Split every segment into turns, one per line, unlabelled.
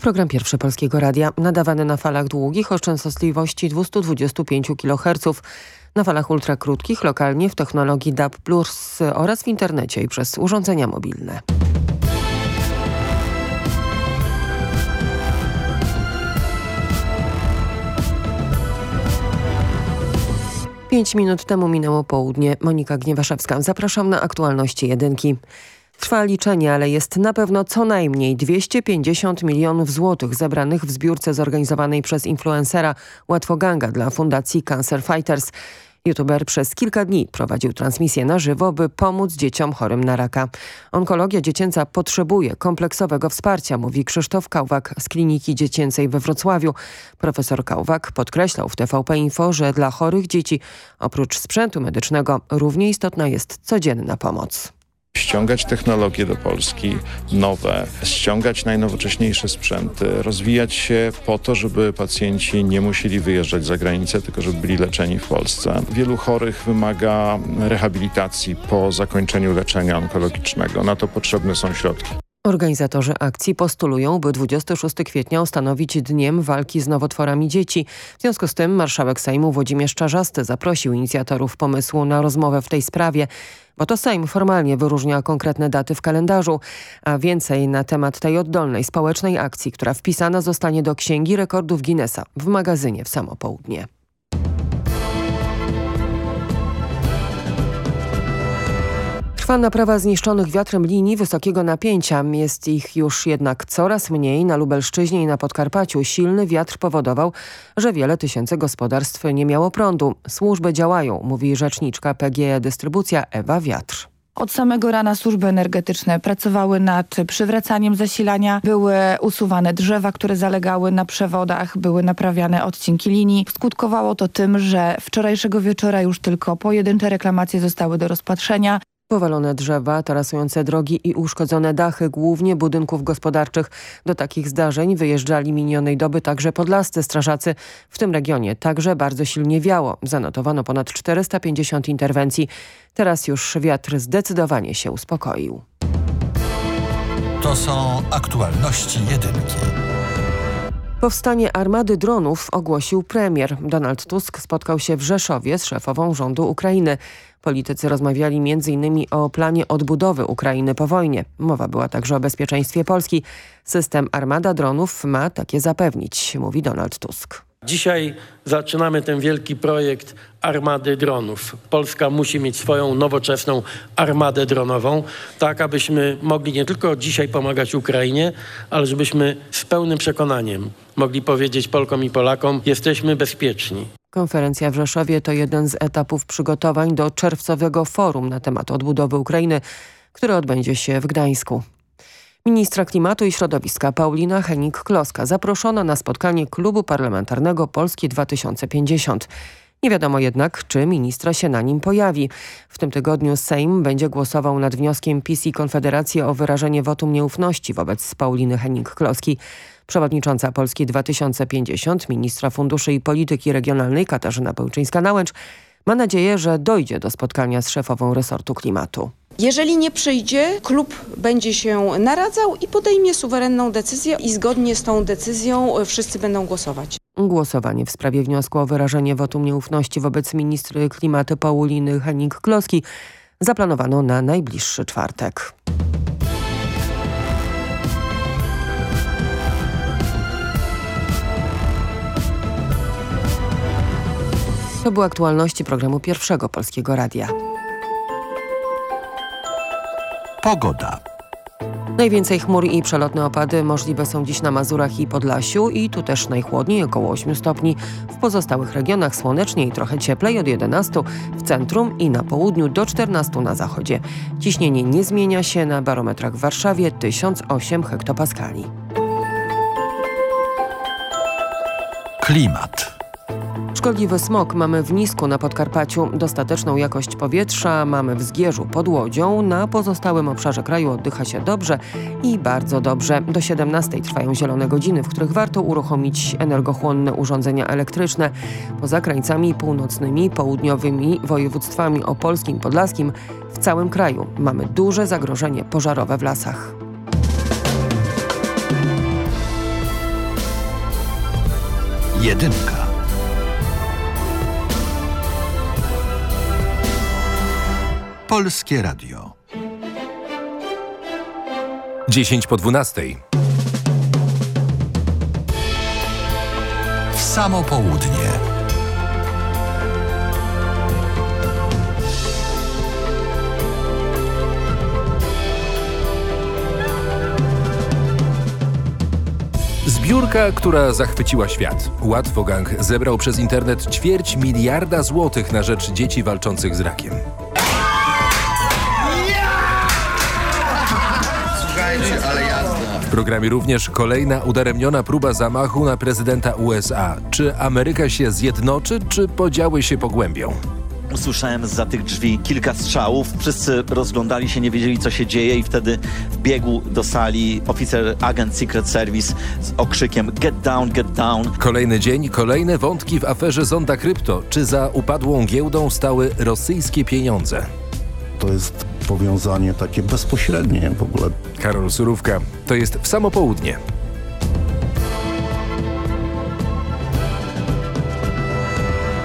program pierwszy Polskiego Radia, nadawany na falach długich o częstotliwości 225 kHz, na falach ultrakrótkich, lokalnie w technologii DAB+, oraz w internecie i przez urządzenia mobilne. Pięć minut temu minęło południe. Monika Gniewaszewska. Zapraszam na aktualności jedynki. Trwa liczenie, ale jest na pewno co najmniej 250 milionów złotych zebranych w zbiórce zorganizowanej przez influencera Łatwoganga dla Fundacji Cancer Fighters. YouTuber przez kilka dni prowadził transmisję na żywo, by pomóc dzieciom chorym na raka. Onkologia dziecięca potrzebuje kompleksowego wsparcia, mówi Krzysztof Kałwak z Kliniki Dziecięcej we Wrocławiu. Profesor Kałwak podkreślał w TVP Info, że dla chorych dzieci oprócz sprzętu medycznego równie istotna jest codzienna pomoc
ściągać technologie do Polski, nowe, ściągać najnowocześniejsze sprzęty, rozwijać się po to, żeby pacjenci nie musieli wyjeżdżać za granicę, tylko żeby byli leczeni w Polsce. Wielu chorych wymaga rehabilitacji po zakończeniu leczenia onkologicznego. Na to potrzebne są środki.
Organizatorzy akcji postulują, by 26 kwietnia ustanowić Dniem Walki z Nowotworami Dzieci. W związku z tym marszałek Sejmu Włodzimierz Czarzasty zaprosił inicjatorów pomysłu na rozmowę w tej sprawie bo to Sejm formalnie wyróżnia konkretne daty w kalendarzu, a więcej na temat tej oddolnej społecznej akcji, która wpisana zostanie do Księgi Rekordów Guinnessa w magazynie w samo południe. Trwa naprawa zniszczonych wiatrem linii wysokiego napięcia. Jest ich już jednak coraz mniej. Na Lubelszczyźnie i na Podkarpaciu silny wiatr powodował, że wiele tysięcy gospodarstw nie miało prądu. Służby działają, mówi rzeczniczka PGE Dystrybucja Ewa Wiatr.
Od samego rana służby energetyczne pracowały nad przywracaniem zasilania. Były usuwane drzewa, które zalegały na przewodach, były naprawiane odcinki linii. Skutkowało to tym, że wczorajszego wieczora już tylko pojedyncze reklamacje zostały do rozpatrzenia.
Powalone drzewa, tarasujące drogi i uszkodzone dachy głównie budynków gospodarczych. Do takich zdarzeń wyjeżdżali minionej doby także podlascy strażacy. W tym regionie także bardzo silnie wiało. Zanotowano ponad 450 interwencji. Teraz już wiatr zdecydowanie się uspokoił.
To są aktualności jedynki.
Powstanie armady dronów ogłosił premier. Donald Tusk spotkał się w Rzeszowie z szefową rządu Ukrainy. Politycy rozmawiali m.in. o planie odbudowy Ukrainy po wojnie. Mowa była także o bezpieczeństwie Polski. System armada dronów ma takie zapewnić, mówi Donald Tusk.
Dzisiaj zaczynamy ten wielki projekt armady dronów. Polska musi mieć swoją nowoczesną armadę dronową, tak abyśmy mogli nie tylko dzisiaj pomagać Ukrainie, ale żebyśmy z pełnym przekonaniem mogli powiedzieć Polkom i Polakom, jesteśmy bezpieczni.
Konferencja w Rzeszowie to jeden z etapów przygotowań do czerwcowego forum na temat odbudowy Ukrainy, które odbędzie się w Gdańsku. Ministra Klimatu i Środowiska Paulina Henik-Kloska zaproszona na spotkanie Klubu Parlamentarnego Polski 2050. Nie wiadomo jednak, czy ministra się na nim pojawi. W tym tygodniu Sejm będzie głosował nad wnioskiem PiS i Konfederacji o wyrażenie wotum nieufności wobec Pauliny Henik-Kloski. Przewodnicząca Polski 2050, ministra funduszy i polityki regionalnej Katarzyna Pełczyńska-Nałęcz ma nadzieję, że dojdzie do spotkania z szefową resortu klimatu.
Jeżeli nie przyjdzie, klub będzie się naradzał i podejmie suwerenną decyzję i zgodnie z tą decyzją wszyscy będą głosować.
Głosowanie w sprawie wniosku o wyrażenie wotum nieufności wobec ministry klimatu Pauliny Henik-Kloski zaplanowano na najbliższy czwartek. To były aktualności programu Pierwszego Polskiego Radia.
Pogoda.
Najwięcej chmur i przelotne opady możliwe są dziś na Mazurach i Podlasiu i tu też najchłodniej około 8 stopni. W pozostałych regionach słonecznie i trochę cieplej od 11 w centrum i na południu do 14 na zachodzie. Ciśnienie nie zmienia się na barometrach w Warszawie 1008 hektopaskali.
Klimat.
Szkodliwy smog mamy w Nisku na Podkarpaciu, dostateczną jakość powietrza mamy w Zgierzu pod Łodzią, na pozostałym obszarze kraju oddycha się dobrze i bardzo dobrze. Do 17 trwają zielone godziny, w których warto uruchomić energochłonne urządzenia elektryczne. Poza krańcami północnymi, południowymi województwami opolskim, podlaskim w całym kraju mamy duże zagrożenie pożarowe w lasach.
Jedynka. Polskie Radio.
10 po 12.
W samo południe.
Zbiórka, która zachwyciła świat. Łatwogang zebrał przez internet ćwierć miliarda złotych na rzecz dzieci walczących z rakiem. Programie również kolejna udaremniona próba zamachu na prezydenta USA. Czy Ameryka się zjednoczy, czy podziały się pogłębią?
Usłyszałem za tych drzwi kilka strzałów. Wszyscy rozglądali się, nie wiedzieli co się dzieje i wtedy wbiegł do sali oficer agent Secret Service z okrzykiem Get down, get down.
Kolejny dzień, kolejne wątki w aferze Zonda Krypto. Czy za upadłą giełdą stały rosyjskie pieniądze?
To jest powiązanie takie bezpośrednie w ogóle.
Karol Surówka. To jest w samo południe.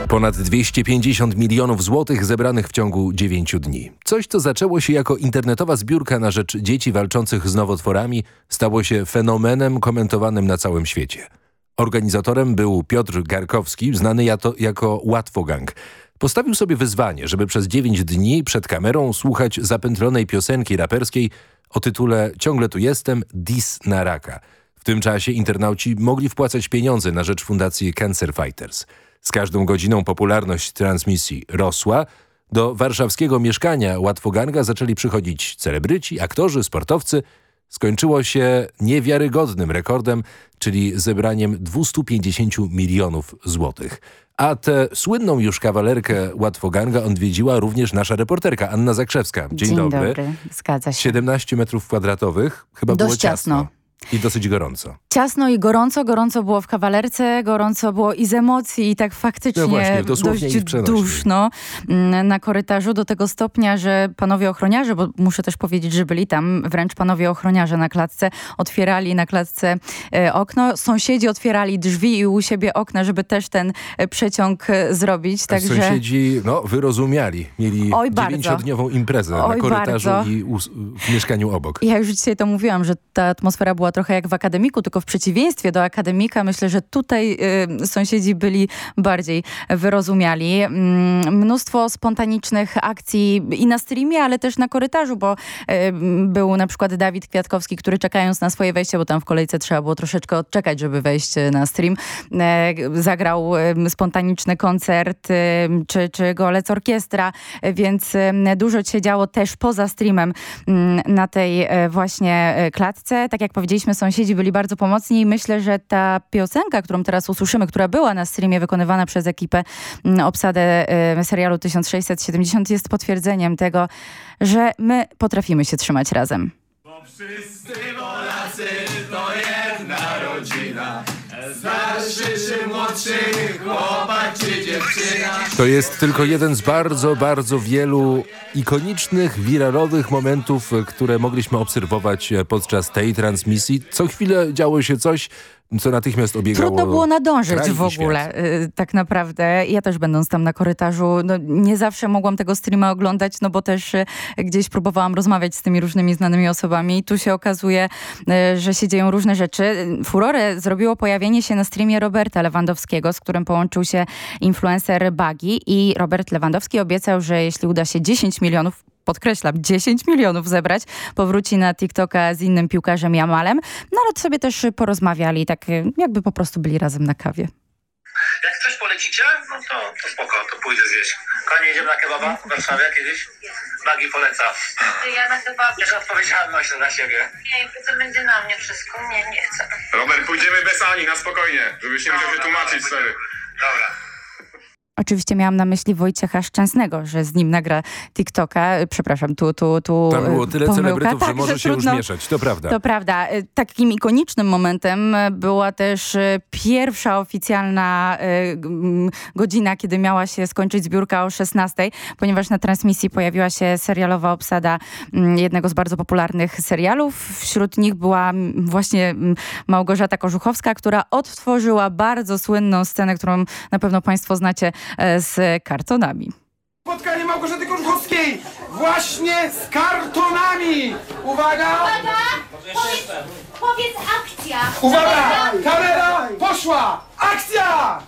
Ponad 250 milionów złotych zebranych w ciągu 9 dni. Coś, co zaczęło się jako internetowa zbiórka na rzecz dzieci walczących z nowotworami, stało się fenomenem komentowanym na całym świecie. Organizatorem był Piotr Garkowski, znany jako Łatwogang. Postawił sobie wyzwanie, żeby przez 9 dni przed kamerą słuchać zapętlonej piosenki raperskiej o tytule Ciągle tu jestem, dis na raka. W tym czasie internauci mogli wpłacać pieniądze na rzecz fundacji Cancer Fighters. Z każdą godziną popularność transmisji rosła. Do warszawskiego mieszkania Łatwoganga zaczęli przychodzić celebryci, aktorzy, sportowcy. Skończyło się niewiarygodnym rekordem, czyli zebraniem 250 milionów złotych. A tę słynną już kawalerkę Łatwoganga odwiedziła również nasza reporterka Anna Zakrzewska. Dzień,
zgadza się.
17 metrów kwadratowych, chyba było
Dość ciasno.
I dosyć gorąco.
Ciasno i gorąco, gorąco było w kawalerce, gorąco było i z emocji i tak faktycznie
No właśnie,
dość duszno mm, na korytarzu do tego stopnia, że panowie ochroniarze, bo muszę też powiedzieć, że byli tam wręcz panowie ochroniarze na klatce, otwierali na klatce e, okno, sąsiedzi otwierali drzwi i u siebie okna, żeby też ten e, przeciąg e, zrobić, także...
Sąsiedzi no, wyrozumiali. Mieli
Oj,
dziewięciodniową imprezę
Oj,
na korytarzu
bardzo.
i w mieszkaniu obok.
Ja już dzisiaj to mówiłam, że ta atmosfera była trochę jak w akademiku, tylko w przeciwieństwie do akademika myślę, że tutaj y, sąsiedzi byli bardziej wyrozumiali. Mm, mnóstwo spontanicznych akcji i na streamie, ale też na korytarzu, bo y, był na przykład Dawid Kwiatkowski, który czekając na swoje wejście, bo tam w kolejce trzeba było troszeczkę odczekać, żeby wejść y, na stream, e, zagrał y, spontaniczny koncert, y, czy, czy golec orkiestra, y, więc y, dużo się działo też poza streamem mm, na tej właśnie klatce. Tak jak powiedzieliśmy, sąsiedzi byli bardzo pomocni i myślę, że ta piosenka, którą teraz usłyszymy, która była na streamie wykonywana przez ekipę mm, obsadę e, serialu 1670 jest potwierdzeniem tego, że my potrafimy się trzymać razem.
To jest tylko jeden z bardzo, bardzo wielu ikonicznych, wiralowych momentów, które mogliśmy obserwować podczas tej transmisji. Co chwilę działo się coś, co natychmiast obiegało
Trudno było nadążyć w ogóle, y, tak naprawdę. Ja też będąc tam na korytarzu, no, nie zawsze mogłam tego streama oglądać, no bo też y, gdzieś próbowałam rozmawiać z tymi różnymi znanymi osobami i tu się okazuje, y, że się dzieją różne rzeczy. Furorę zrobiło pojawienie się na streamie Roberta Lewandowskiego, z którym połączył się influencer Bagi i Robert Lewandowski obiecał, że jeśli uda się 10 milionów podkreślam, 10 milionów zebrać, powróci na TikToka z innym piłkarzem Jamalem, no ale sobie też porozmawiali, tak jakby po prostu byli razem na kawie.
Jak coś polecicie, no to, to spoko, to pójdę zjeść. Konie jedziemy na kebaba w Warszawie kiedyś? Bagi poleca.
Ja na chyba...
Bierz odpowiedzialność na siebie.
Nie, to będzie na mnie wszystko. Nie, nie chcę.
Robert, pójdziemy bez Ani, na spokojnie, żebyś nie musiał się tłumaczyć, stary.
Dobra.
Oczywiście miałam na myśli Wojciecha Szczęsnego, że z nim nagra TikToka. Przepraszam, tu, tu, tu
Tam było
y,
tyle
pomyłka.
celebrytów, że
Tak,
może się już
trudno-
mieszać, to prawda.
To prawda. Y, Takim ikonicznym momentem była też y, pierwsza oficjalna godzina, kiedy miała się skończyć zbiórka o 16, ponieważ na transmisji pojawiła się serialowa obsada jednego z bardzo popularnych serialów. Wśród nich była właśnie Małgorzata Korzuchowska, która odtworzyła bardzo słynną scenę, którą na pewno państwo znacie e, z kartonami.
Spotkanie Małgorzaty Korzuchowskiej właśnie z kartonami! Uwaga!
Powiedz, powiedz akcja!
Uwaga! Kamera poszła! Akcja!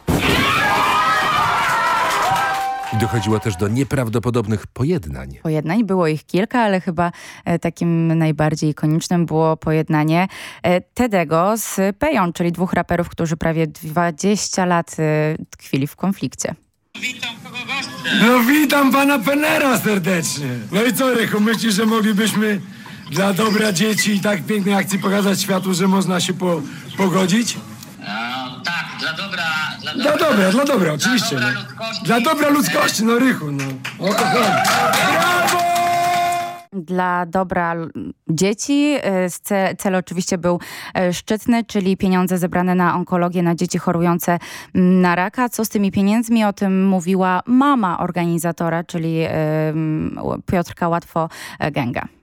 I dochodziło też do nieprawdopodobnych pojednań.
pojednań. Było ich kilka, ale chyba e, takim najbardziej ikonicznym było pojednanie e, Tedego z Peją, czyli dwóch raperów, którzy prawie 20 lat e, tkwili w konflikcie.
No witam pana Penera serdecznie. No i co Rychu, myślisz, że moglibyśmy dla dobra dzieci i tak pięknej akcji pokazać światu, że można się po, pogodzić?
tak, dla dobra... Dla
Dla dobra, dla dobra, oczywiście. no. Dla dobra ludzkości, no Rychu, no. O to chodzi. Brawo!
Dla dobra dzieci e, ce- cel oczywiście był e, szczytny, czyli pieniądze zebrane na onkologię na dzieci chorujące m, na raka. Co z tymi pieniędzmi? O tym mówiła mama organizatora, czyli Piotrka Łatwo-Gęga.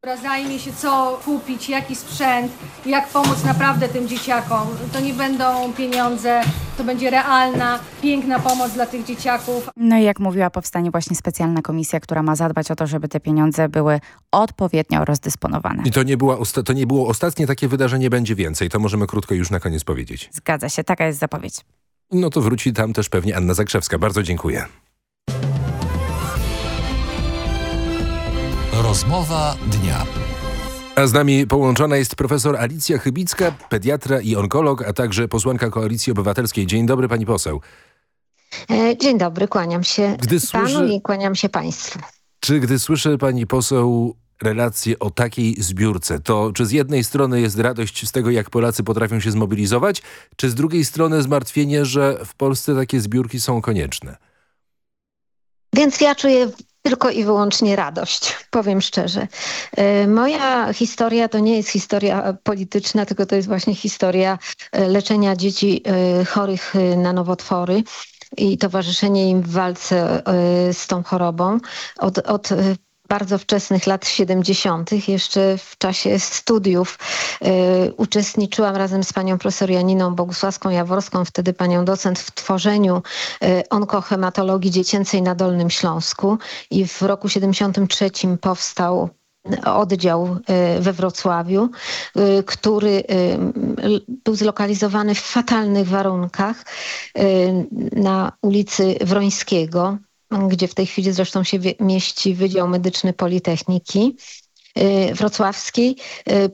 Która zajmie się co kupić, jaki sprzęt, jak pomóc naprawdę tym dzieciakom. To nie będą pieniądze, to będzie realna, piękna pomoc dla tych dzieciaków.
No i jak mówiła, powstanie właśnie specjalna komisja, która ma zadbać o to, żeby te pieniądze były odpowiednio rozdysponowane.
I to nie, była to nie było ostatnie takie wydarzenie, będzie więcej. To możemy krótko już na koniec powiedzieć.
Zgadza się, taka jest zapowiedź.
No to wróci tam też pewnie Anna Zakrzewska. Bardzo dziękuję.
Rozmowa dnia.
A z nami połączona jest profesor Alicja Chybicka, pediatra i onkolog, a także posłanka Koalicji Obywatelskiej. Dzień dobry pani poseł.
E, Dzień dobry, kłaniam się
Gdy
panu
słyszę-
i kłaniam się państwu.
Czy gdy słyszy pani poseł relacje o takiej zbiórce, to czy z jednej strony jest radość z tego, jak Polacy potrafią się zmobilizować, czy z drugiej strony zmartwienie, że w Polsce takie zbiórki są konieczne?
Więc ja czuję tylko i wyłącznie radość, powiem szczerze. E, Moja historia to nie jest historia polityczna, tylko to jest właśnie historia e, leczenia dzieci e, chorych na nowotwory i towarzyszenie im w walce z tą chorobą. Od, od bardzo wczesnych lat 70., jeszcze w czasie studiów e, uczestniczyłam razem z panią profesor Janiną Bogusławską-Jaworską, wtedy panią docent, w tworzeniu e, onkohematologii dziecięcej na Dolnym Śląsku i w roku 73 powstał oddział e, we Wrocławiu, e, który l- był zlokalizowany w fatalnych warunkach na ulicy Wrońskiego, gdzie w tej chwili zresztą się mieści Wydział Medyczny Politechniki e, Wrocławskiej. E,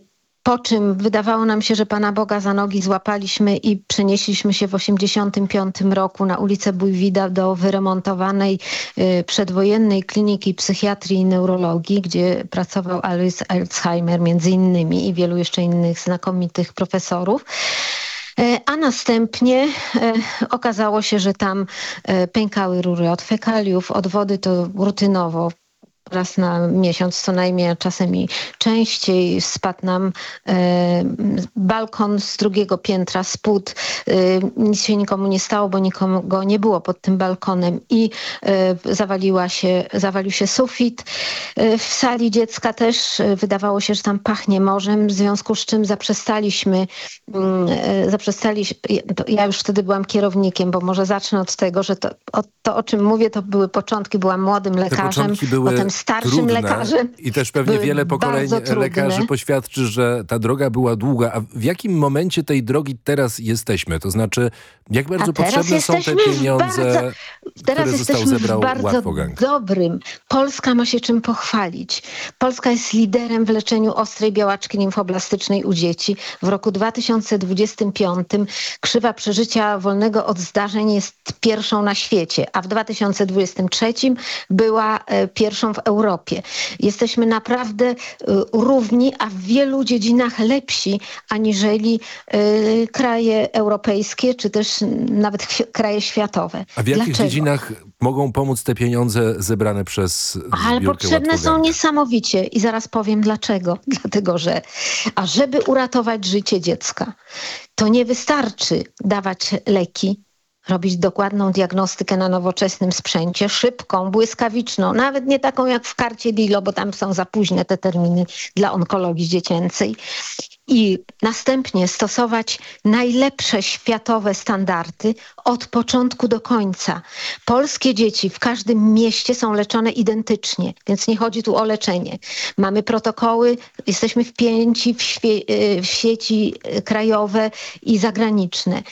Po czym wydawało nam się, że Pana Boga za nogi złapaliśmy i przenieśliśmy się w 1985 roku na ulicę Bójwida do wyremontowanej y, przedwojennej kliniki psychiatrii i neurologii, gdzie pracował Alois Alzheimer między innymi i wielu jeszcze innych znakomitych profesorów. E, A następnie e, okazało się, że tam e, pękały rury od fekaliów, od wody to rutynowo raz na miesiąc co najmniej, a czasem i częściej. Spadł nam e, balkon z drugiego piętra, spód. E, nic się nikomu nie stało, bo nikomu go nie było pod tym balkonem i e, zawaliła się, zawalił się sufit. W sali dziecka też wydawało się, że tam pachnie morzem, w związku z czym zaprzestaliśmy, mm, zaprzestaliśmy ja już wtedy byłam kierownikiem, bo może zacznę od tego, że to, o, to o czym mówię, to były początki, byłam młodym lekarzem,
były
potem starszym
trudne
lekarzem.
i też pewnie wiele pokoleń lekarzy poświadczy, że ta droga była długa. A w jakim momencie tej drogi teraz jesteśmy? To znaczy, jak bardzo potrzebne są te pieniądze,
bardzo- Teraz jesteśmy w bardzo dobrym. Polska ma się czym pochwalić. Polska jest liderem w leczeniu ostrej białaczki limfoblastycznej u dzieci. W roku 2025 krzywa przeżycia wolnego od zdarzeń jest pierwszą na świecie, a w 2023 była e, pierwszą w Europie. Jesteśmy naprawdę e, równi, a w wielu dziedzinach lepsi aniżeli e, kraje europejskie, czy też nawet kraje światowe.
A w jakich
Dlaczego?
Rodzinach mogą pomóc te pieniądze zebrane przez
Ale potrzebne są niesamowicie i zaraz powiem dlaczego. Dlatego, że a żeby uratować życie dziecka, to nie wystarczy dawać leki, robić dokładną diagnostykę na nowoczesnym sprzęcie, szybką, błyskawiczną, nawet nie taką jak w karcie DILO, bo tam są za późne te terminy dla onkologii dziecięcej. I następnie stosować najlepsze światowe standardy od początku do końca. Polskie dzieci w każdym mieście są leczone identycznie, więc nie chodzi tu o leczenie. Mamy protokoły, jesteśmy wpięci w, w sieci y, krajowe i zagraniczne.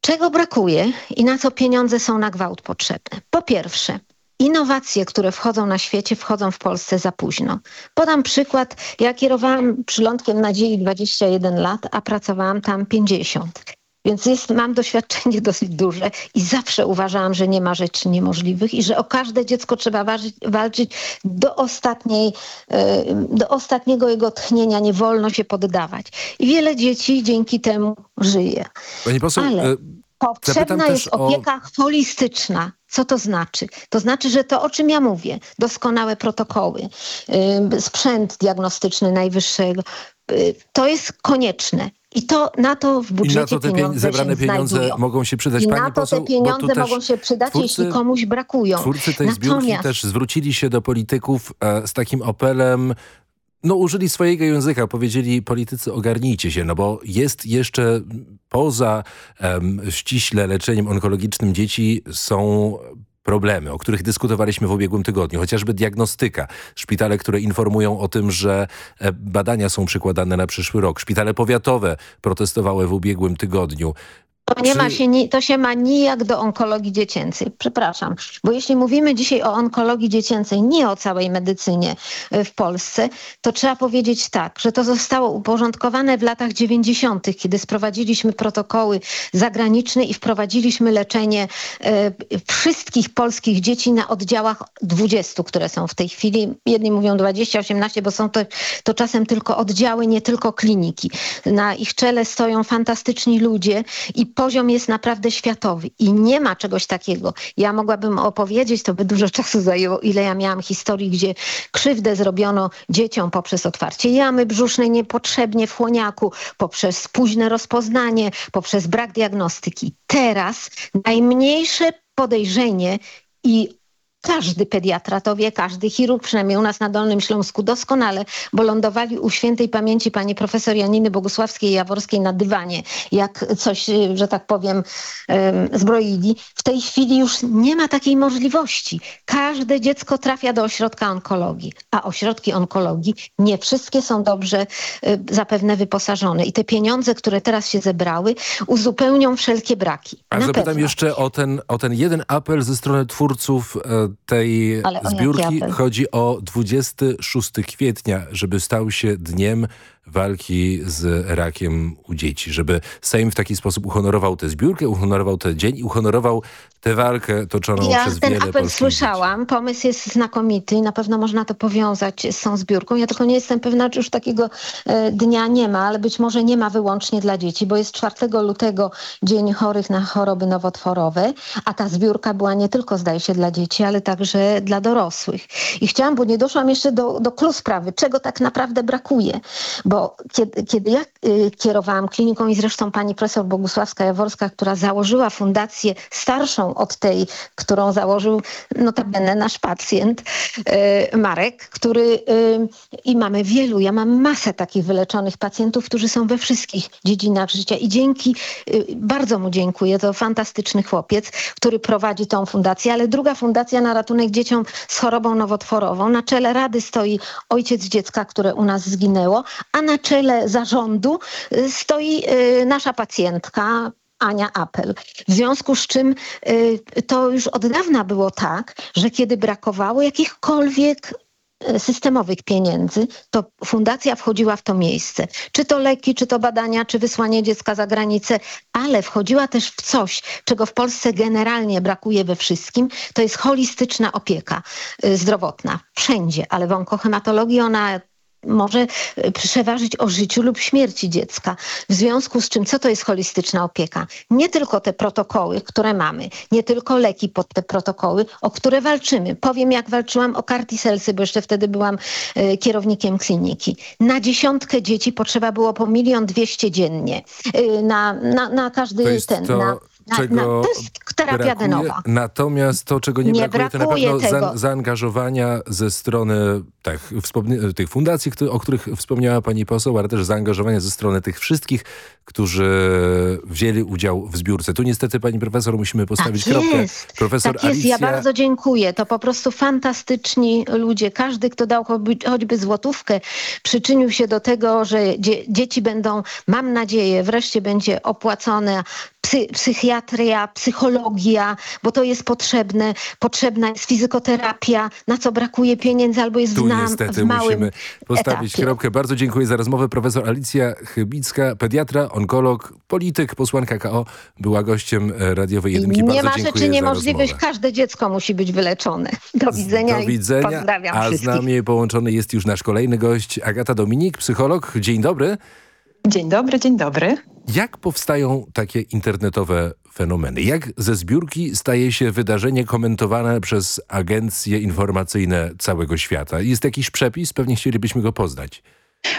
Czego brakuje i na co pieniądze są na gwałt potrzebne? Po pierwsze, innowacje, które wchodzą na świecie, wchodzą w Polsce za późno. Podam przykład. Ja kierowałam przylądkiem Nadziei 21 lat, a pracowałam tam 50. Więc jest, mam doświadczenie dosyć duże i zawsze uważałam, że nie ma rzeczy niemożliwych i że o każde dziecko trzeba walczyć, walczyć do, ostatniej, e, do ostatniego jego tchnienia. Nie wolno się poddawać. I wiele dzieci dzięki temu żyje.
Pani poseł,
Ale
e,
Potrzebna jest
też o-
opieka holistyczna. Co to znaczy? To znaczy, że to, o czym ja mówię, doskonałe protokoły, y, sprzęt diagnostyczny najwyższego, y, to jest konieczne. I to na to w
I
budżecie
na to te pie-
pieniądze
zebrane pieniądze
znajdują.
mogą się przydać.
I
Pani
na to
poseł,
te pieniądze mogą się przydać,
twórcy-
jeśli komuś brakują.
Twórcy tej zbiórki
Natomiast
też zwrócili się do polityków e, z takim apelem, no użyli swojego języka, powiedzieli politycy ogarnijcie się, no bo jest jeszcze poza em, ściśle leczeniem onkologicznym dzieci są problemy, o których dyskutowaliśmy w ubiegłym tygodniu, chociażby diagnostyka. Szpitale, które informują o tym, że e, badania są przykładane na przyszły rok. Szpitale powiatowe protestowały w ubiegłym tygodniu.
To, nie
Czy-
ma się, ni- to się ma nijak do onkologii dziecięcej. Przepraszam, bo jeśli mówimy dzisiaj o onkologii dziecięcej, nie o całej medycynie y, w Polsce, to trzeba powiedzieć tak, że to zostało uporządkowane w latach 90., kiedy sprowadziliśmy protokoły zagraniczne i wprowadziliśmy leczenie y, wszystkich polskich dzieci na oddziałach 20, które są w tej chwili. Jedni mówią 20, 18, bo są to, to czasem tylko oddziały, nie tylko kliniki. Na ich czele stoją fantastyczni ludzie i poziom jest naprawdę światowy i nie ma czegoś takiego. Ja mogłabym opowiedzieć, to by dużo czasu zajęło, ile ja miałam historii, gdzie krzywdę zrobiono dzieciom poprzez otwarcie jamy brzusznej niepotrzebnie w chłoniaku, poprzez późne rozpoznanie, poprzez brak diagnostyki. Teraz najmniejsze podejrzenie i każdy pediatra to wie, każdy chirurg, przynajmniej u nas na Dolnym Śląsku doskonale, bo lądowali u świętej pamięci pani profesor Janiny Bogusławskiej-Jaworskiej na dywanie, jak coś, y, że tak powiem, em, zbroili. W tej chwili już nie ma takiej możliwości. Każde dziecko trafia do ośrodka onkologii, a ośrodki onkologii nie wszystkie są dobrze y, zapewne wyposażone i te pieniądze, które teraz się zebrały, uzupełnią wszelkie braki.
A
Na
zapytam
pewno.
jeszcze o ten, o ten jeden apel ze strony twórców e, tej zbiórki. Chodzi o 26 kwietnia, żeby stał się dniem walki z rakiem u dzieci. Żeby Sejm w taki sposób uhonorował tę zbiórkę, uhonorował ten dzień i uhonorował tę walkę toczoną
Ja
przez
ten
wiele
apel
polskich
słyszałam, pomysł jest znakomity i na pewno można to powiązać z tą zbiórką. Ja tylko nie jestem pewna, czy już takiego e, dnia nie ma, ale być może nie ma wyłącznie dla dzieci, bo jest 4 lutego Dzień Chorych na Choroby Nowotworowe, a ta zbiórka była nie tylko zdaje się dla dzieci, ale także dla dorosłych. I chciałam, bo nie doszłam jeszcze do, do sprawy, czego tak naprawdę brakuje, bo kiedy, kiedy ja y, kierowałam kliniką i zresztą pani profesor Bogusławska-Jaworska, która założyła fundację starszą od tej, którą założył notabene nasz pacjent y, Marek, który y, i mamy wielu, ja mam masę takich wyleczonych pacjentów, którzy są we wszystkich dziedzinach życia i dzięki, bardzo mu dziękuję, to fantastyczny chłopiec, który prowadzi tą fundację, ale druga fundacja na ratunek dzieciom z chorobą nowotworową. Na czele rady stoi ojciec dziecka, które u nas zginęło, a na czele zarządu y, stoi y, nasza pacjentka, Ania Apel. W związku z czym y, to już od dawna było tak, że kiedy brakowało jakichkolwiek y, systemowych pieniędzy, to fundacja wchodziła w to miejsce. Czy to leki, czy to badania, czy wysłanie dziecka za granicę, ale wchodziła też w coś, czego w Polsce generalnie brakuje we wszystkim, to jest holistyczna opieka y, zdrowotna. Wszędzie, ale w onkohematologii ona może e, przeważyć o życiu lub śmierci dziecka. W związku z czym, co to jest holistyczna opieka? Nie tylko te protokoły, które mamy, nie tylko leki pod te protokoły, o które walczymy. Powiem, jak walczyłam o kartiselsy, bo jeszcze wtedy byłam e, kierownikiem kliniki. Na dziesiątkę dzieci potrzeba było po milion dwieście dziennie. E, na, na, na każdy
To
ten.
to,
na,
czego
na, to jest terapia
brakuje. Natomiast to, czego nie,
Nie
brakuje, to na
brakuje
pewno za, zaangażowania ze strony tak, tych fundacji, o których wspomniała pani poseł, ale też zaangażowania ze strony tych wszystkich, którzy wzięli udział w zbiórce. Tu niestety, pani profesor, musimy postawić
Tak
kropkę.
jest.
Profesor
tak jest, ja
Alicja...
bardzo dziękuję. To po prostu fantastyczni ludzie. Każdy, kto dał choćby, choćby złotówkę, przyczynił się do tego, że dzie dzieci będą, mam nadzieję, wreszcie będzie opłacone psy psychiatria, psychologia, bo to jest potrzebne. Potrzebna jest fizykoterapia, na co brakuje pieniędzy albo jest
Tu
w, nam,
niestety
w małym
musimy postawić
etapie.
kropkę. Bardzo dziękuję za rozmowę. Profesor Alicja Chybicka, pediatra, onkolog, polityk, posłanka KO, była gościem e, radiowej jedynki.
Nie
Bardzo
ma
dziękuję
rzeczy niemożliwych. Każde dziecko musi być wyleczone. Do widzenia,
Do widzenia,
i pozdrawiam
a z
wszystkich.
nami połączony jest już nasz kolejny gość, Agata Dominik, psycholog. Dzień dobry.
Dzień dobry, dzień dobry.
Jak powstają takie internetowe fenomeny? Jak ze zbiórki staje się wydarzenie komentowane przez agencje informacyjne całego świata? Jest jakiś przepis? Pewnie chcielibyśmy go poznać.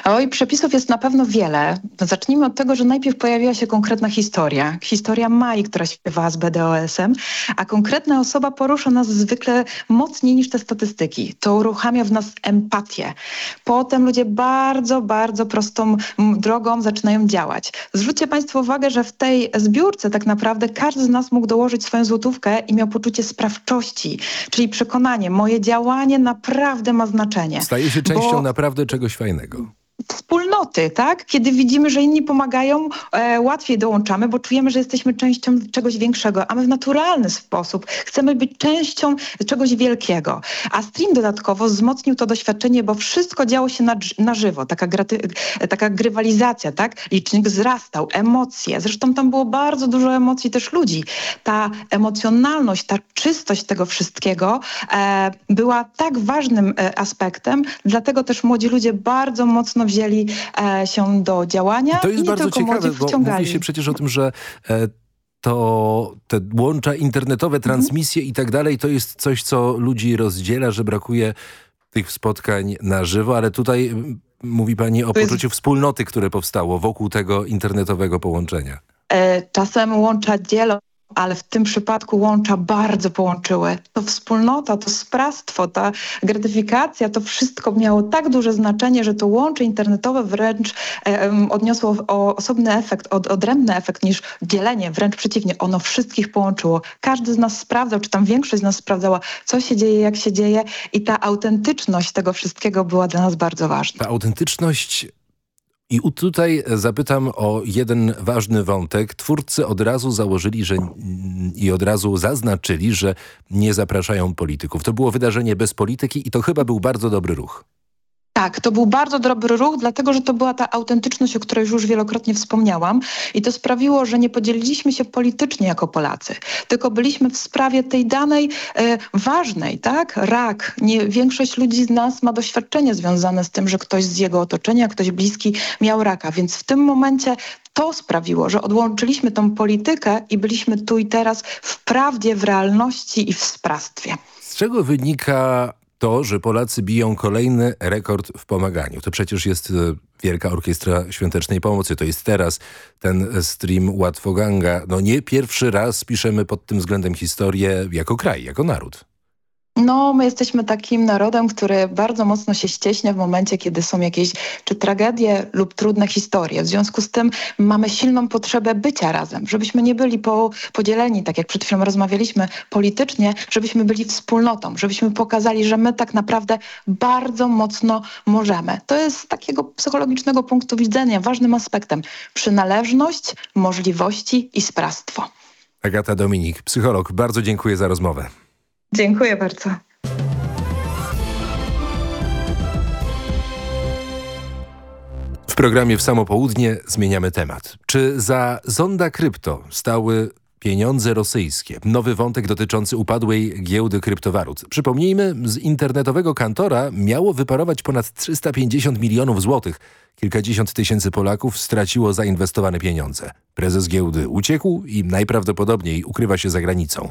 Oj, przepisów jest na pewno wiele. No zacznijmy od tego, że najpierw pojawiła się konkretna historia. Historia Mai, która śpiewała z BDOS-em, a konkretna osoba porusza nas zwykle mocniej niż te statystyki. To uruchamia w nas empatię. Potem ludzie bardzo, bardzo prostą drogą zaczynają działać. Zwróćcie Państwo uwagę, że w tej zbiórce tak naprawdę każdy z nas mógł dołożyć swoją złotówkę i miał poczucie sprawczości, czyli przekonanie, moje działanie naprawdę ma znaczenie.
Staje się częścią
Bo-
naprawdę czegoś fajnego.
Wspólnoty, tak? Kiedy widzimy, że inni pomagają, e, łatwiej dołączamy, bo czujemy, że jesteśmy częścią czegoś większego, a my w naturalny sposób chcemy być częścią czegoś wielkiego. A stream dodatkowo wzmocnił to doświadczenie, bo wszystko działo się na, na żywo, taka, e, taka grywalizacja, tak? Licznik wzrastał, emocje. Zresztą tam było bardzo dużo emocji też ludzi. Ta emocjonalność, ta czystość tego wszystkiego e, była tak ważnym e, aspektem, dlatego też młodzi ludzie bardzo mocno wzięli e, się do działania
To jest bardzo ciekawe, bo mówi się przecież o tym, że e, to te łącza internetowe,
Mhm.
transmisje i tak dalej, to jest coś, co ludzi rozdziela, że brakuje tych spotkań na żywo, ale tutaj mówi pani o poczuciu wspólnoty, które powstało wokół tego internetowego połączenia.
E, czasem łącza dzielą, ale w tym przypadku łącza bardzo połączyły. To wspólnota, to sprawstwo, ta gratyfikacja, to wszystko miało tak duże znaczenie, że to łącze internetowe wręcz em, odniosło osobny efekt, od, odrębny efekt niż dzielenie, wręcz przeciwnie, ono wszystkich połączyło. Każdy z nas sprawdzał, czy tam większość z nas sprawdzała, co się dzieje, jak się dzieje i ta autentyczność tego wszystkiego była dla nas bardzo ważna.
Ta autentyczność i tutaj zapytam o jeden ważny wątek. Twórcy od razu założyli że, i od razu zaznaczyli, że nie zapraszają polityków. To było wydarzenie bez polityki i to chyba był bardzo dobry ruch.
Tak, to był bardzo dobry ruch, dlatego że to była ta autentyczność, o której już wielokrotnie wspomniałam i to sprawiło, że nie podzieliliśmy się politycznie jako Polacy, tylko byliśmy w sprawie tej danej e, ważnej, tak? Rak. Nie, większość ludzi z nas ma doświadczenie związane z tym, że ktoś z jego otoczenia, ktoś bliski miał raka, więc w tym momencie to sprawiło, że odłączyliśmy tą politykę i byliśmy tu i teraz w prawdzie, w realności i w sprawstwie.
Z czego wynika to, że Polacy biją kolejny rekord w pomaganiu? To przecież jest e, Wielka Orkiestra Świątecznej Pomocy. To jest teraz ten stream Łatwoganga. No nie pierwszy raz piszemy pod tym względem historię jako kraj, jako naród.
No, my jesteśmy takim narodem, który bardzo mocno się ścieśnia w momencie, kiedy są jakieś czy tragedie lub trudne historie. W związku z tym mamy silną potrzebę bycia razem, żebyśmy nie byli po, podzieleni, tak jak przed chwilą rozmawialiśmy, politycznie, żebyśmy byli wspólnotą, żebyśmy pokazali, że my tak naprawdę bardzo mocno możemy. To jest z takiego psychologicznego punktu widzenia ważnym aspektem. Przynależność, możliwości i sprawstwo.
Agata Dominik, psycholog, bardzo dziękuję za rozmowę.
Dziękuję bardzo.
W programie w samo południe zmieniamy temat. Czy za zonda krypto stały Pieniądze rosyjskie. Nowy wątek dotyczący upadłej giełdy kryptowalut. Przypomnijmy, z internetowego kantora miało wyparować ponad 350 milionów złotych. Kilkadziesiąt tysięcy Polaków straciło zainwestowane pieniądze. Prezes giełdy uciekł i najprawdopodobniej ukrywa się za granicą.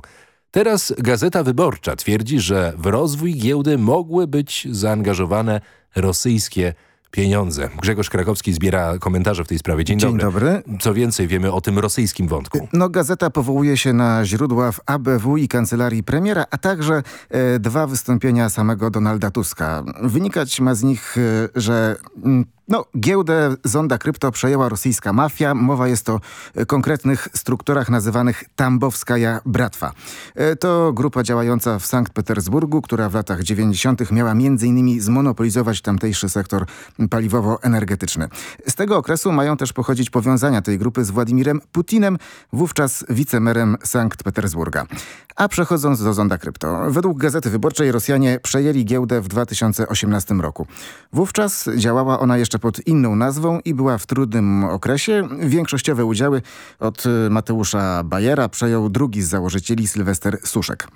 Teraz Gazeta Wyborcza twierdzi, że w rozwój giełdy mogły być zaangażowane rosyjskie pieniądze. Grzegorz Krakowski zbiera komentarze w tej sprawie. Dzień,
Dzień dobry.
Co więcej wiemy o tym rosyjskim wątku?
No, gazeta powołuje się na źródła w ABW i kancelarii premiera, a także e, dwa wystąpienia samego Donalda Tuska. Wynikać ma z nich, e, że mm, no, giełdę Zonda Krypto przejęła rosyjska mafia. Mowa jest o e, konkretnych strukturach nazywanych Tambowskaja Bratwa. E, to grupa działająca w Sankt Petersburgu, która w latach 90. miała m.in. zmonopolizować tamtejszy sektor paliwowo-energetyczny. Z tego okresu mają też pochodzić powiązania tej grupy z Władimirem Putinem, wówczas wicemerem Sankt Petersburga. A przechodząc do Zonda Krypto. Według Gazety Wyborczej Rosjanie przejęli giełdę w 2018 roku. Wówczas działała ona jeszcze pod inną nazwą i była w trudnym okresie. Większościowe udziały od Mateusza Bajera przejął drugi z założycieli Sylwester Suszek.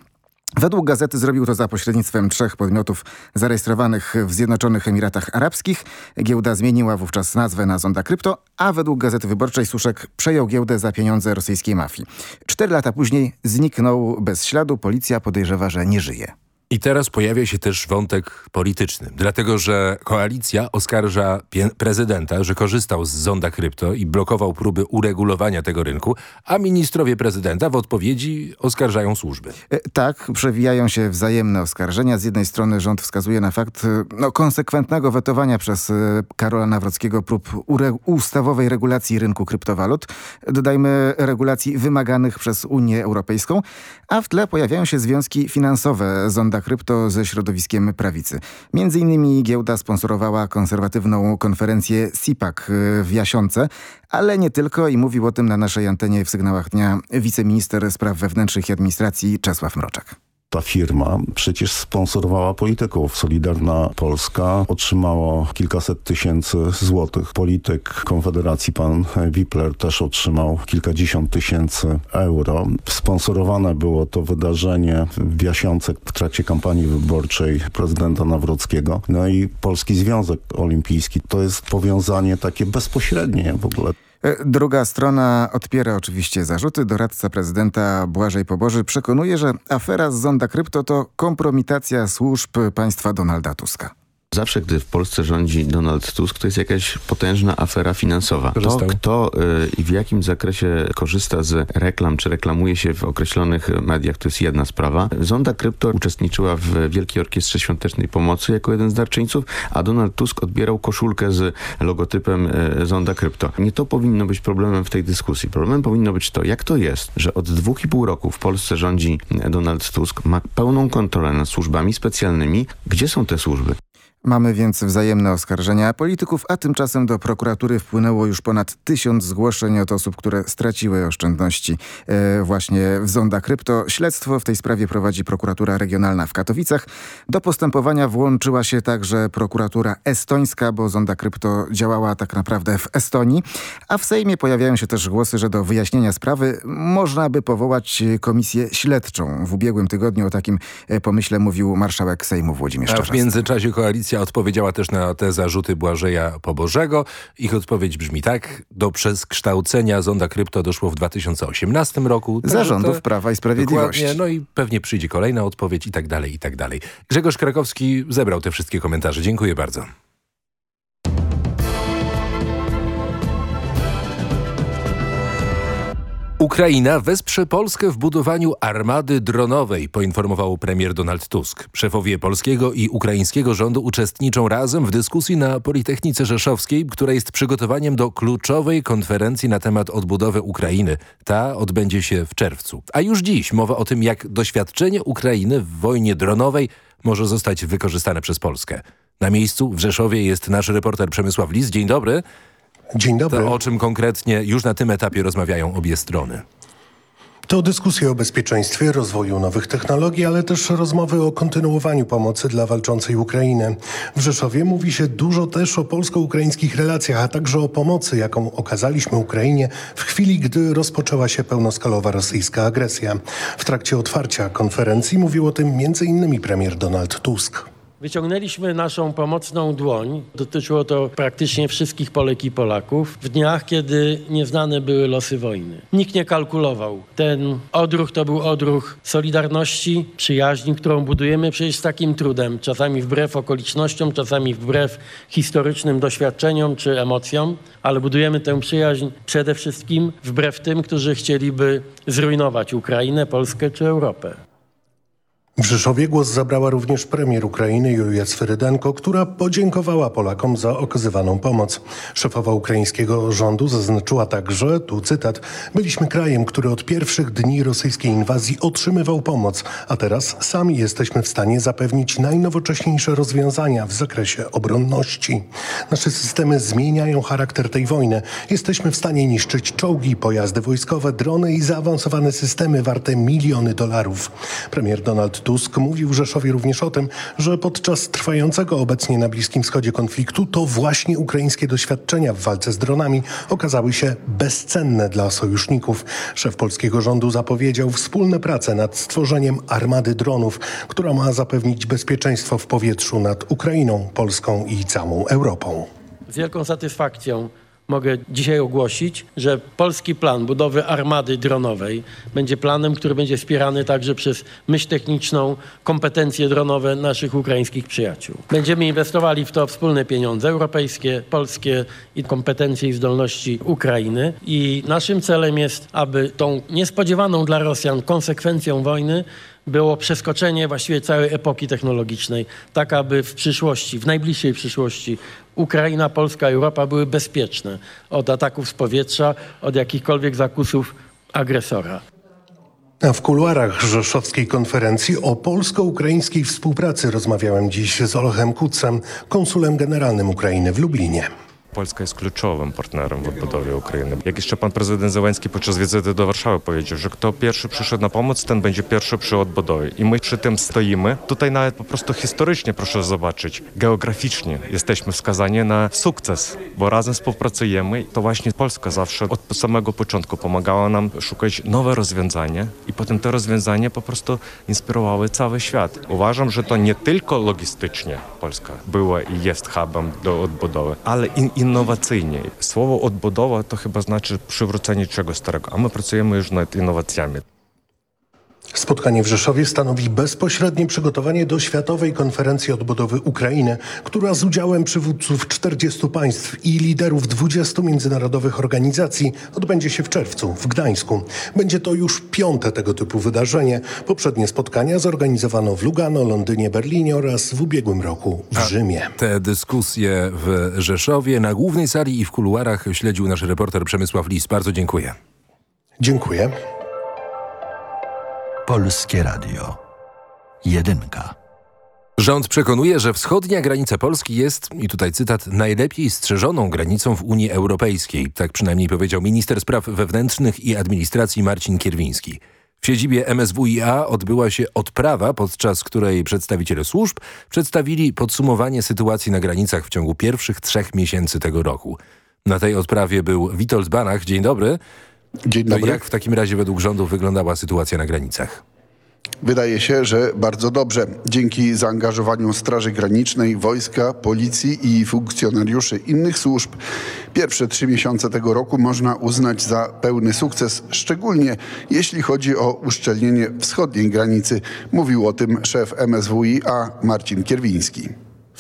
Według gazety zrobił to za pośrednictwem trzech podmiotów zarejestrowanych w Zjednoczonych Emiratach Arabskich. Giełda zmieniła wówczas nazwę na Zonda Krypto, a według Gazety Wyborczej Suszek przejął giełdę za pieniądze rosyjskiej mafii. Cztery lata później zniknął bez śladu. Policja podejrzewa, że nie żyje.
I teraz pojawia się też wątek polityczny, dlatego że koalicja oskarża prezydenta, że korzystał z zonda krypto i blokował próby uregulowania tego rynku, a ministrowie prezydenta w odpowiedzi oskarżają służby.
E, tak, przewijają się wzajemne oskarżenia. Z jednej strony rząd wskazuje na fakt e, no, konsekwentnego wetowania przez e, Karola Nawrockiego prób ustawowej regulacji rynku kryptowalut. Dodajmy regulacji wymaganych przez Unię Europejską, a w tle pojawiają się związki finansowe zonda krypto ze środowiskiem prawicy. Między innymi giełda sponsorowała konserwatywną konferencję CIPAC w Jasionce, ale nie tylko i mówił o tym na naszej antenie w sygnałach dnia wiceminister spraw wewnętrznych i administracji Czesław Mroczek
ta firma przecież sponsorowała polityków. Solidarna Polska otrzymało kilkaset tysięcy złotych. Polityk Konfederacji, pan Wipler, też otrzymał kilkadziesiąt tysięcy euro. Sponsorowane było to wydarzenie w Jasionce w trakcie kampanii wyborczej prezydenta Nawrockiego. No i Polski Związek Olimpijski. To jest powiązanie takie bezpośrednie w ogóle.
E, druga strona odpiera oczywiście zarzuty. Doradca prezydenta Błażej Poboży przekonuje, że afera z Zonda Krypto to kompromitacja służb państwa Donalda Tuska.
Zawsze, gdy w Polsce rządzi Donald Tusk, to jest jakaś potężna afera finansowa. To, kto y, i w jakim zakresie korzysta z reklam, czy reklamuje się w określonych mediach, to jest jedna sprawa. Zonda Krypto uczestniczyła w Wielkiej Orkiestrze Świątecznej Pomocy jako jeden z darczyńców, a Donald Tusk odbierał koszulkę z logotypem y, Zonda Krypto. Nie to powinno być problemem w tej dyskusji. Problemem powinno być to, jak to jest, że od dwóch i pół roku w Polsce rządzi Donald Tusk, ma pełną kontrolę nad służbami specjalnymi. Gdzie są te służby?
Mamy więc wzajemne oskarżenia polityków, a tymczasem do prokuratury wpłynęło już ponad tysiąc zgłoszeń od osób, które straciły oszczędności e, właśnie w Zonda Krypto. Śledztwo w tej sprawie prowadzi prokuratura regionalna w Katowicach. Do postępowania włączyła się także prokuratura estońska, bo Zonda Krypto działała tak naprawdę w Estonii. A w Sejmie pojawiają się też głosy, że do wyjaśnienia sprawy można by powołać komisję śledczą. W ubiegłym tygodniu o takim e, pomyśle mówił marszałek Sejmu Włodzimierz
A w międzyczasie koalicja Komisja odpowiedziała też na te zarzuty Błażeja Pobożego. Ich odpowiedź brzmi tak. Do przekształcenia Zonda Krypto doszło w 2018 roku.
Zarządów Prawa i Sprawiedliwości.
No i pewnie przyjdzie kolejna odpowiedź i tak dalej, i tak dalej. Grzegorz Krakowski zebrał te wszystkie komentarze. Dziękuję bardzo. Ukraina wesprze Polskę w budowaniu armady dronowej, poinformował premier Donald Tusk. Szefowie polskiego i ukraińskiego rządu uczestniczą razem w dyskusji na Politechnice Rzeszowskiej, która jest przygotowaniem do kluczowej konferencji na temat odbudowy Ukrainy. Ta odbędzie się w czerwcu. A już dziś mowa o tym, jak doświadczenie Ukrainy w wojnie dronowej może zostać wykorzystane przez Polskę. Na miejscu w Rzeszowie jest nasz reporter Przemysław Lis. Dzień dobry.
Dzień dobry.
To o czym konkretnie już na tym etapie rozmawiają obie strony?
To dyskusje o bezpieczeństwie, rozwoju nowych technologii, ale też rozmowy o kontynuowaniu pomocy dla walczącej Ukrainy. W Rzeszowie mówi się dużo też o polsko-ukraińskich relacjach, a także o pomocy, jaką okazaliśmy Ukrainie w chwili, gdy rozpoczęła się pełnoskalowa rosyjska agresja. W trakcie otwarcia konferencji mówił o tym m.in. premier Donald Tusk.
Wyciągnęliśmy naszą pomocną dłoń. Dotyczyło to praktycznie wszystkich Polek i Polaków w dniach, kiedy nieznane były losy wojny. Nikt nie kalkulował. Ten odruch to był odruch solidarności, przyjaźni, którą budujemy przecież z takim trudem. Czasami wbrew okolicznościom, czasami wbrew historycznym doświadczeniom czy emocjom, ale budujemy tę przyjaźń przede wszystkim wbrew tym, którzy chcieliby zrujnować Ukrainę, Polskę czy Europę.
W Rzeszowie głos zabrała również premier Ukrainy Julia Swyrydenko, która podziękowała Polakom za okazywaną pomoc. Szefowa ukraińskiego rządu zaznaczyła także, tu cytat, byliśmy krajem, który od pierwszych dni rosyjskiej inwazji otrzymywał pomoc, a teraz sami jesteśmy w stanie zapewnić najnowocześniejsze rozwiązania w zakresie obronności. Nasze systemy zmieniają charakter tej wojny. Jesteśmy w stanie niszczyć czołgi, pojazdy wojskowe, drony i zaawansowane systemy warte miliony dolarów. Premier Donald Tusk mówił w Rzeszowie również o tym, że podczas trwającego obecnie na Bliskim Wschodzie konfliktu to właśnie ukraińskie doświadczenia w walce z dronami okazały się bezcenne dla sojuszników. Szef polskiego rządu zapowiedział wspólne prace nad stworzeniem armady dronów, która ma zapewnić bezpieczeństwo w powietrzu nad Ukrainą, Polską i całą Europą.
Z wielką satysfakcją mogę dzisiaj ogłosić, że polski plan budowy armady dronowej będzie planem, który będzie wspierany także przez myśl techniczną, kompetencje dronowe naszych ukraińskich przyjaciół. Będziemy inwestowali w to wspólne pieniądze europejskie, polskie i kompetencje i zdolności Ukrainy i naszym celem jest, aby tą niespodziewaną dla Rosjan konsekwencją wojny było przeskoczenie właściwie całej epoki technologicznej, tak aby w przyszłości, w najbliższej przyszłości Ukraina, Polska, Europa były bezpieczne od ataków z powietrza, od jakichkolwiek zakusów agresora.
A w kuluarach rzeszowskiej konferencji o polsko-ukraińskiej współpracy rozmawiałem dziś z Olochem Kucem, konsulem generalnym Ukrainy w Lublinie.
Polska jest kluczowym partnerem w odbudowie Ukrainy. Jak jeszcze pan prezydent Zełenski podczas wizyty do Warszawy powiedział, że kto pierwszy przyszedł na pomoc, ten będzie pierwszy przy odbudowie. I my przy tym stoimy. Tutaj nawet po prostu historycznie, proszę zobaczyć, geograficznie jesteśmy wskazani na sukces, bo razem współpracujemy. To właśnie Polska zawsze od samego początku pomagała nam szukać nowe rozwiązania i potem te rozwiązania po prostu inspirowały cały świat. Uważam, że to nie tylko logistycznie Polska była i jest hubem do odbudowy, ale i innowacyjnie. Słowo odbudowa to chyba znaczy przywrócenie czegoś starego, a my pracujemy już nad innowacjami.
Spotkanie w Rzeszowie stanowi bezpośrednie przygotowanie do Światowej Konferencji Odbudowy Ukrainy, która z udziałem przywódców 40 państw i liderów 20 międzynarodowych organizacji odbędzie się w czerwcu w Gdańsku. Będzie to już piąte tego typu wydarzenie. Poprzednie spotkania zorganizowano w Lugano, Londynie, Berlinie oraz w ubiegłym roku w Rzymie.
Te dyskusje w Rzeszowie na głównej sali i w kuluarach śledził nasz reporter Przemysław Lis. Bardzo dziękuję.
Dziękuję.
Polskie Radio. Jedynka.
Rząd przekonuje, że wschodnia granica Polski jest, i tutaj cytat, najlepiej strzeżoną granicą w Unii Europejskiej. Tak przynajmniej powiedział minister spraw wewnętrznych i administracji Marcin Kierwiński. W siedzibie MSWiA odbyła się odprawa, podczas której przedstawiciele służb przedstawili podsumowanie sytuacji na granicach w ciągu pierwszych trzech miesięcy tego roku. Na tej odprawie był Witold Banach. Dzień dobry.
Dzień dobry.
Jak w takim razie według rządu wyglądała sytuacja na granicach?
Wydaje się, że bardzo dobrze. Dzięki zaangażowaniu Straży Granicznej, wojska, policji i funkcjonariuszy innych służb pierwsze trzy miesiące tego roku można uznać za pełny sukces, szczególnie jeśli chodzi o uszczelnienie wschodniej granicy. Mówił o tym szef MSWiA Marcin Kierwiński.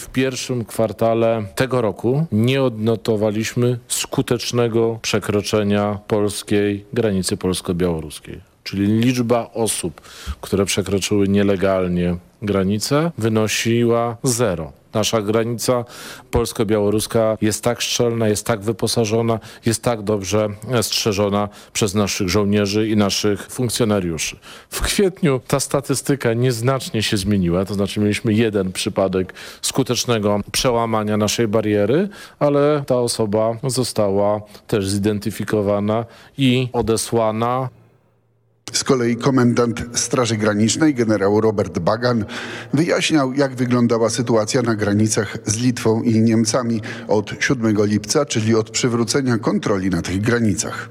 W pierwszym kwartale tego roku nie odnotowaliśmy skutecznego przekroczenia polskiej granicy polsko-białoruskiej. Czyli liczba osób, które przekroczyły nielegalnie granicę wynosiła zero. Nasza granica polsko-białoruska jest tak szczelna, jest tak wyposażona, jest tak dobrze strzeżona przez naszych żołnierzy i naszych funkcjonariuszy. W kwietniu ta statystyka nieznacznie się zmieniła, to znaczy mieliśmy jeden przypadek skutecznego przełamania naszej bariery, ale ta osoba została też zidentyfikowana i odesłana
Z kolei komendant Straży Granicznej generał Robert Bagan wyjaśniał, jak wyglądała sytuacja na granicach z Litwą i Niemcami od 7 lipca, czyli od przywrócenia kontroli na tych granicach.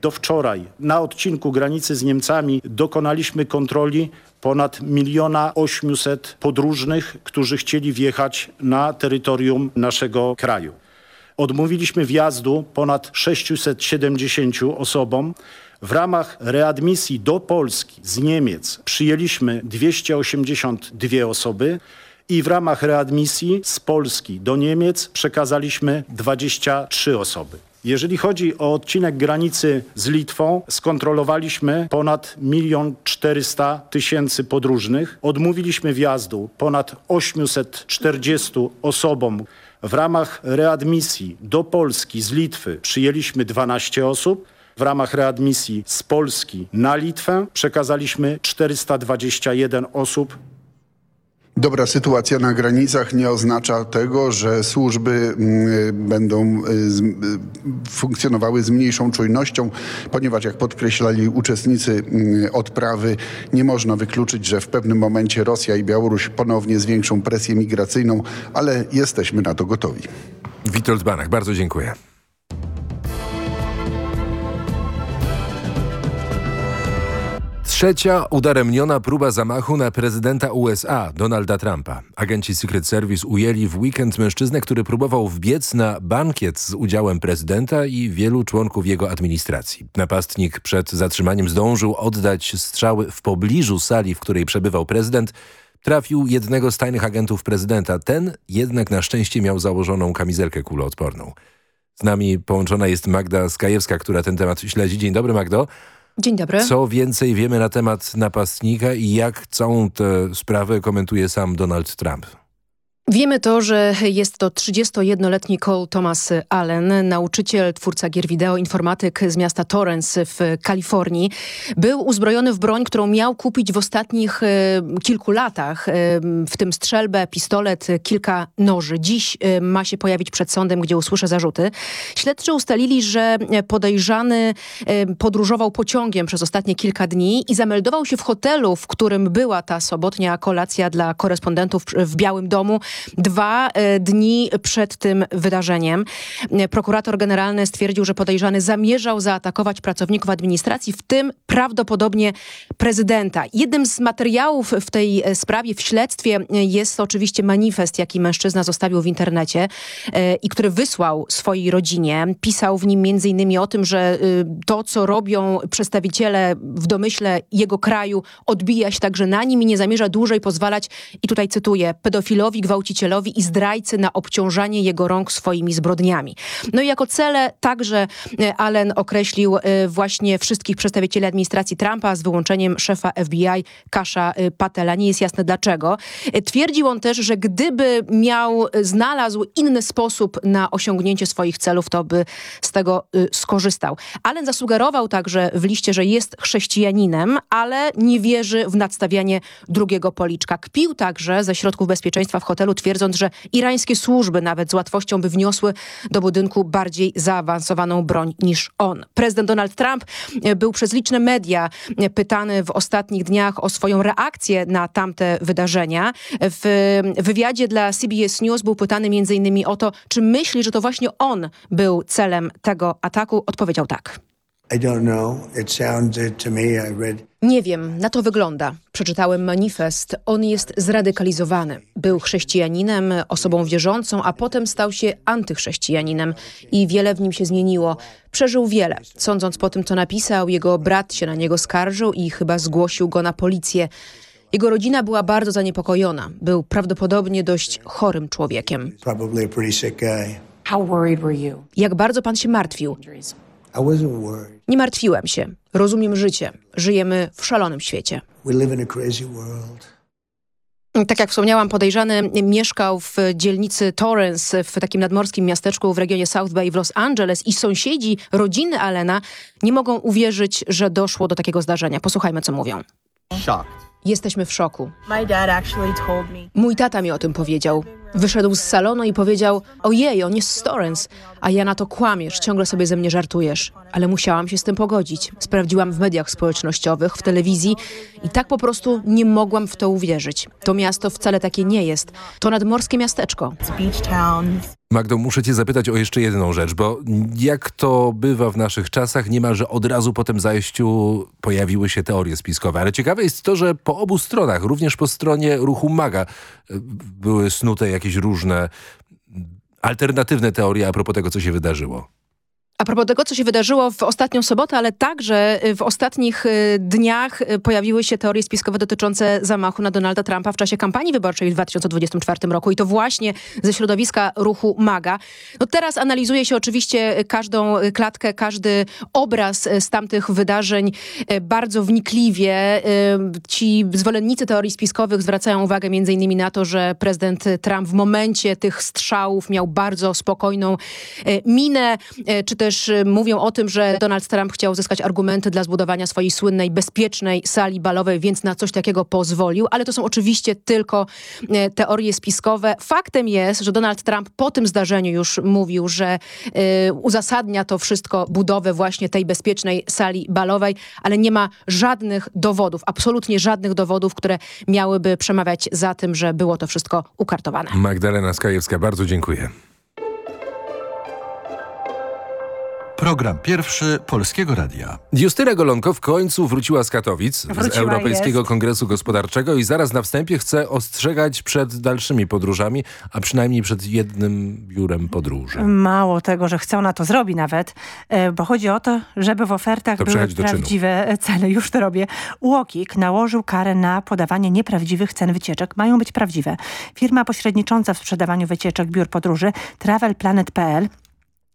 Do wczoraj na odcinku granicy z Niemcami dokonaliśmy kontroli ponad miliona osiemset podróżnych, którzy chcieli wjechać na terytorium naszego kraju. Odmówiliśmy wjazdu ponad 670 osobom. W ramach readmisji do Polski z Niemiec przyjęliśmy 282 osoby i w ramach readmisji z Polski do Niemiec przekazaliśmy 23 osoby. Jeżeli chodzi o odcinek granicy z Litwą, skontrolowaliśmy ponad 1 400 tysięcy podróżnych. Odmówiliśmy wjazdu ponad 840 osobom. W ramach readmisji do Polski z Litwy przyjęliśmy 12 osób. W ramach readmisji z Polski na Litwę przekazaliśmy 421 osób.
Dobra sytuacja na granicach nie oznacza tego, że służby mm, będą y, y, funkcjonowały z mniejszą czujnością, ponieważ jak podkreślali uczestnicy y, odprawy, nie można wykluczyć, że w pewnym momencie Rosja i Białoruś ponownie zwiększą presję migracyjną, ale jesteśmy na to gotowi.
Witold Banach, bardzo dziękuję. Trzecia udaremniona próba zamachu na prezydenta USA, Donalda Trumpa. Agenci Secret Service ujęli w weekend mężczyznę, który próbował wbiec na bankiet z udziałem prezydenta i wielu członków jego administracji. Napastnik przed zatrzymaniem zdążył oddać strzały w pobliżu sali, w której przebywał prezydent. Trafił jednego z tajnych agentów prezydenta. Ten jednak na szczęście miał założoną kamizelkę kuloodporną. Z nami połączona jest Magda Skajewska, która ten temat śledzi. Dzień dobry Magdo.
Dzień dobry.
Co więcej wiemy na temat napastnika i jak całą tę sprawę komentuje sam Donald Trump?
Wiemy to, że jest to 31-letni Cole Thomas Allen, nauczyciel, twórca gier wideo, informatyk z miasta Torrance w Kalifornii. Był uzbrojony w broń, którą miał kupić w ostatnich e, kilku latach, e, w tym strzelbę, pistolet, kilka noży. Dziś e, ma się pojawić przed sądem, gdzie usłyszę zarzuty. Śledczy ustalili, że podejrzany e, podróżował pociągiem przez ostatnie kilka dni i zameldował się w hotelu, w którym była ta sobotnia kolacja dla korespondentów w Białym Domu dwa e, dni przed tym wydarzeniem. E, Prokurator generalny stwierdził, że podejrzany zamierzał zaatakować pracowników administracji, w tym prawdopodobnie prezydenta. Jednym z materiałów w tej e, sprawie, w śledztwie jest oczywiście manifest, jaki mężczyzna zostawił w internecie i który wysłał swojej rodzinie. Pisał w nim innymi o tym, że to, co robią przedstawiciele w domyśle jego kraju, odbija się także na nim i nie zamierza dłużej pozwalać, i tutaj cytuję, pedofilowi, gwałcicielowi i zdrajcy na obciążanie jego rąk swoimi zbrodniami. No i jako cele także e, Allen określił e, właśnie wszystkich przedstawicieli administracji Trumpa z wyłączeniem szefa FBI Kasza e, Patela. Nie jest jasne dlaczego. Twierdził on też, że gdyby miał, znalazł inny sposób na osiągnięcie swoich celów, to by z tego skorzystał. Allen zasugerował także w liście, że jest chrześcijaninem, ale nie wierzy w nadstawianie drugiego policzka. Kpił także ze środków bezpieczeństwa w hotelu, twierdząc, że irańskie służby nawet z łatwością by wniosły do budynku bardziej zaawansowaną broń niż on. Prezydent Donald Trump e, był przez liczne media e, pytany w ostatnich dniach o swoją reakcję na tamte wydarzenia. W wywiadzie dla CBS News był pytany innymi o to, czy myśli, że to właśnie on był celem tego ataku. Odpowiedział tak.
I don't know. It sounded to me, I read
Nie wiem, na to wygląda. Przeczytałem manifest. On jest zradykalizowany. Był chrześcijaninem, osobą wierzącą, a potem stał się antychrześcijaninem i wiele w nim się zmieniło. Przeżył wiele. Sądząc po tym, co napisał, jego brat się na niego skarżył i chyba zgłosił go na policję. Jego rodzina była bardzo zaniepokojona. Był prawdopodobnie dość chorym człowiekiem.
probably a pretty sick guy.
How worried were you? Jak bardzo pan się martwił? Nie martwiłem się. Rozumiem życie. Żyjemy w szalonym świecie. Tak jak wspomniałam, podejrzany mieszkał w dzielnicy Torrance, w takim nadmorskim miasteczku w regionie South Bay w Los Angeles i sąsiedzi rodziny Allena nie mogą uwierzyć, że doszło do takiego zdarzenia. Posłuchajmy, co mówią. Jesteśmy w szoku.
My dad actually told me.
Mój tata mi o tym powiedział. Wyszedł z salonu i powiedział, ojej, on jest Torrance, a ja na to kłamiesz, ciągle sobie ze mnie żartujesz. ale musiałam się z tym pogodzić. Sprawdziłam w mediach społecznościowych, w telewizji i tak po prostu nie mogłam w to uwierzyć. To miasto wcale takie nie jest. To nadmorskie miasteczko.
Magdo, muszę cię zapytać o jeszcze jedną rzecz, bo jak to bywa w naszych czasach, niemalże od razu po tym zajściu pojawiły się teorie spiskowe. Ale ciekawe jest to, że po obu stronach, również po stronie ruchu MAGA, były snute jakieś różne alternatywne teorie a propos tego, co się wydarzyło.
A propos tego, co się wydarzyło w ostatnią sobotę, ale także w ostatnich y, dniach y, pojawiły się teorie spiskowe dotyczące zamachu na Donalda Trumpa w czasie kampanii wyborczej w 2024 roku i to właśnie ze środowiska ruchu MAGA. No teraz analizuje się oczywiście każdą klatkę, każdy obraz z tamtych wydarzeń y, bardzo wnikliwie. Ci zwolennicy teorii spiskowych zwracają uwagę między innymi na to, że prezydent Trump w momencie tych strzałów miał bardzo spokojną minę, czy też też y, mówią o tym, że Donald Trump chciał uzyskać argumenty dla zbudowania swojej słynnej, bezpiecznej sali balowej, więc na coś takiego pozwolił, ale to są oczywiście tylko y, teorie spiskowe. Faktem jest, że Donald Trump po tym zdarzeniu już mówił, że y, uzasadnia to wszystko budowę właśnie tej bezpiecznej sali balowej, ale nie ma żadnych dowodów, absolutnie żadnych dowodów, które miałyby przemawiać za tym, że było to wszystko ukartowane.
Magdalena Skajewska, bardzo dziękuję.
Program pierwszy Polskiego Radia.
Justyna Golonko w końcu wróciła z Katowic,
Wróciła
z Europejskiego
jest.
Kongresu Gospodarczego i zaraz na wstępie chce ostrzegać przed dalszymi podróżami, a przynajmniej przed jednym biurem podróży.
Mało tego, że chce ona to zrobi nawet, e, bo chodzi o to, żeby w ofertach
To
były prawdziwe ceny. Już to robię. UOKiK nałożył karę na podawanie nieprawdziwych cen wycieczek. Mają być prawdziwe. Firma pośrednicząca w sprzedawaniu wycieczek biur podróży TravelPlanet.pl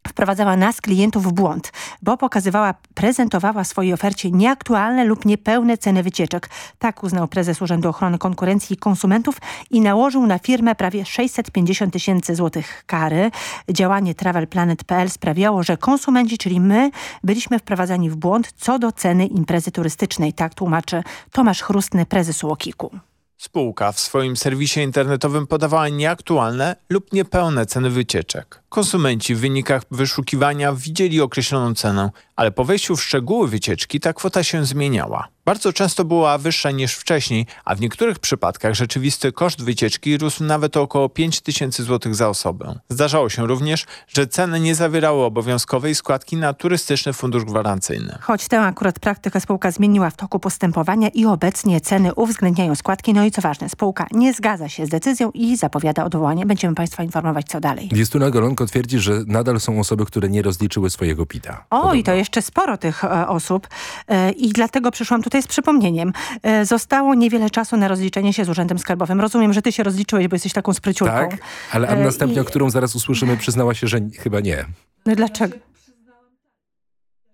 wprowadzała nas, klientów, w błąd, bo pokazywała, prezentowała w swojej ofercie nieaktualne lub niepełne ceny wycieczek. Tak uznał prezes Urzędu Ochrony Konkurencji i Konsumentów i nałożył na firmę prawie 650 tysięcy złotych kary. Działanie TravelPlanet.pl sprawiało, że konsumenci, czyli my, byliśmy wprowadzani w błąd co do ceny imprezy turystycznej. Tak tłumaczy Tomasz Chrustny, prezes UOKiK-u.
Spółka w swoim serwisie internetowym podawała nieaktualne lub niepełne ceny wycieczek. Konsumenci w wynikach wyszukiwania widzieli określoną cenę, ale po wejściu w szczegóły wycieczki ta kwota się zmieniała. Bardzo często była wyższa niż wcześniej, a w niektórych przypadkach rzeczywisty koszt wycieczki rósł nawet o około 5 tysięcy złotych za osobę. Zdarzało się również, że ceny nie zawierały obowiązkowej składki na turystyczny fundusz gwarancyjny.
Choć tę akurat praktykę spółka zmieniła w toku postępowania i obecnie ceny uwzględniają składki. No i co ważne, spółka nie zgadza się z decyzją i zapowiada odwołanie. Będziemy Państwa informować co dalej.
Justyna Golonko twierdzi, że nadal są osoby, które nie rozliczyły swojego PIT-a.
O, i to jeszcze sporo tych e, osób e, i dlatego przyszłam tutaj z przypomnieniem. E, zostało niewiele czasu na rozliczenie się z Urzędem Skarbowym. Rozumiem, że ty się rozliczyłeś, bo jesteś taką spryciulką.
Tak, ale a
E,
następnie,
i-
o którą zaraz usłyszymy, przyznała się, że chyba nie.
No dlaczego?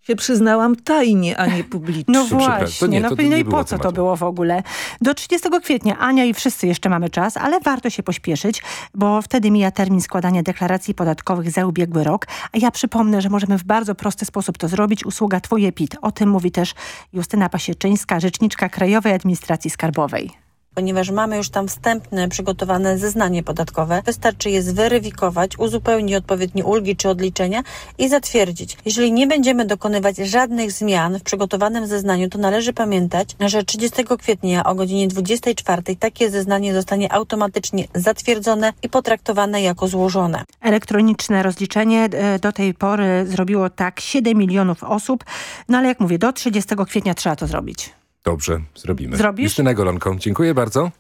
Się przyznałam tajnie, a nie publicznie.
No właśnie,
nie,
no,
to
no i po co to było w ogóle? Do 30 kwietnia Ania i wszyscy jeszcze mamy czas, ale warto się pośpieszyć, bo wtedy mija termin składania deklaracji podatkowych za ubiegły rok. A ja przypomnę, że możemy w bardzo prosty sposób to zrobić. Usługa Twoje PIT. O tym mówi też Justyna Pasieczyńska, rzeczniczka Krajowej Administracji Skarbowej.
Ponieważ mamy już tam wstępne, przygotowane zeznanie podatkowe, wystarczy je zweryfikować, uzupełnić odpowiednie ulgi czy odliczenia i zatwierdzić. Jeżeli nie będziemy dokonywać żadnych zmian w przygotowanym zeznaniu, to należy pamiętać, że 30 kwietnia o godzinie 24 takie zeznanie zostanie automatycznie zatwierdzone i potraktowane jako złożone.
Elektroniczne rozliczenie e, do tej pory zrobiło tak 7 milionów osób, no ale jak mówię, do 30 kwietnia trzeba to zrobić.
Dobrze, zrobimy.
Zrobisz?
Justyna Golonko, dziękuję bardzo.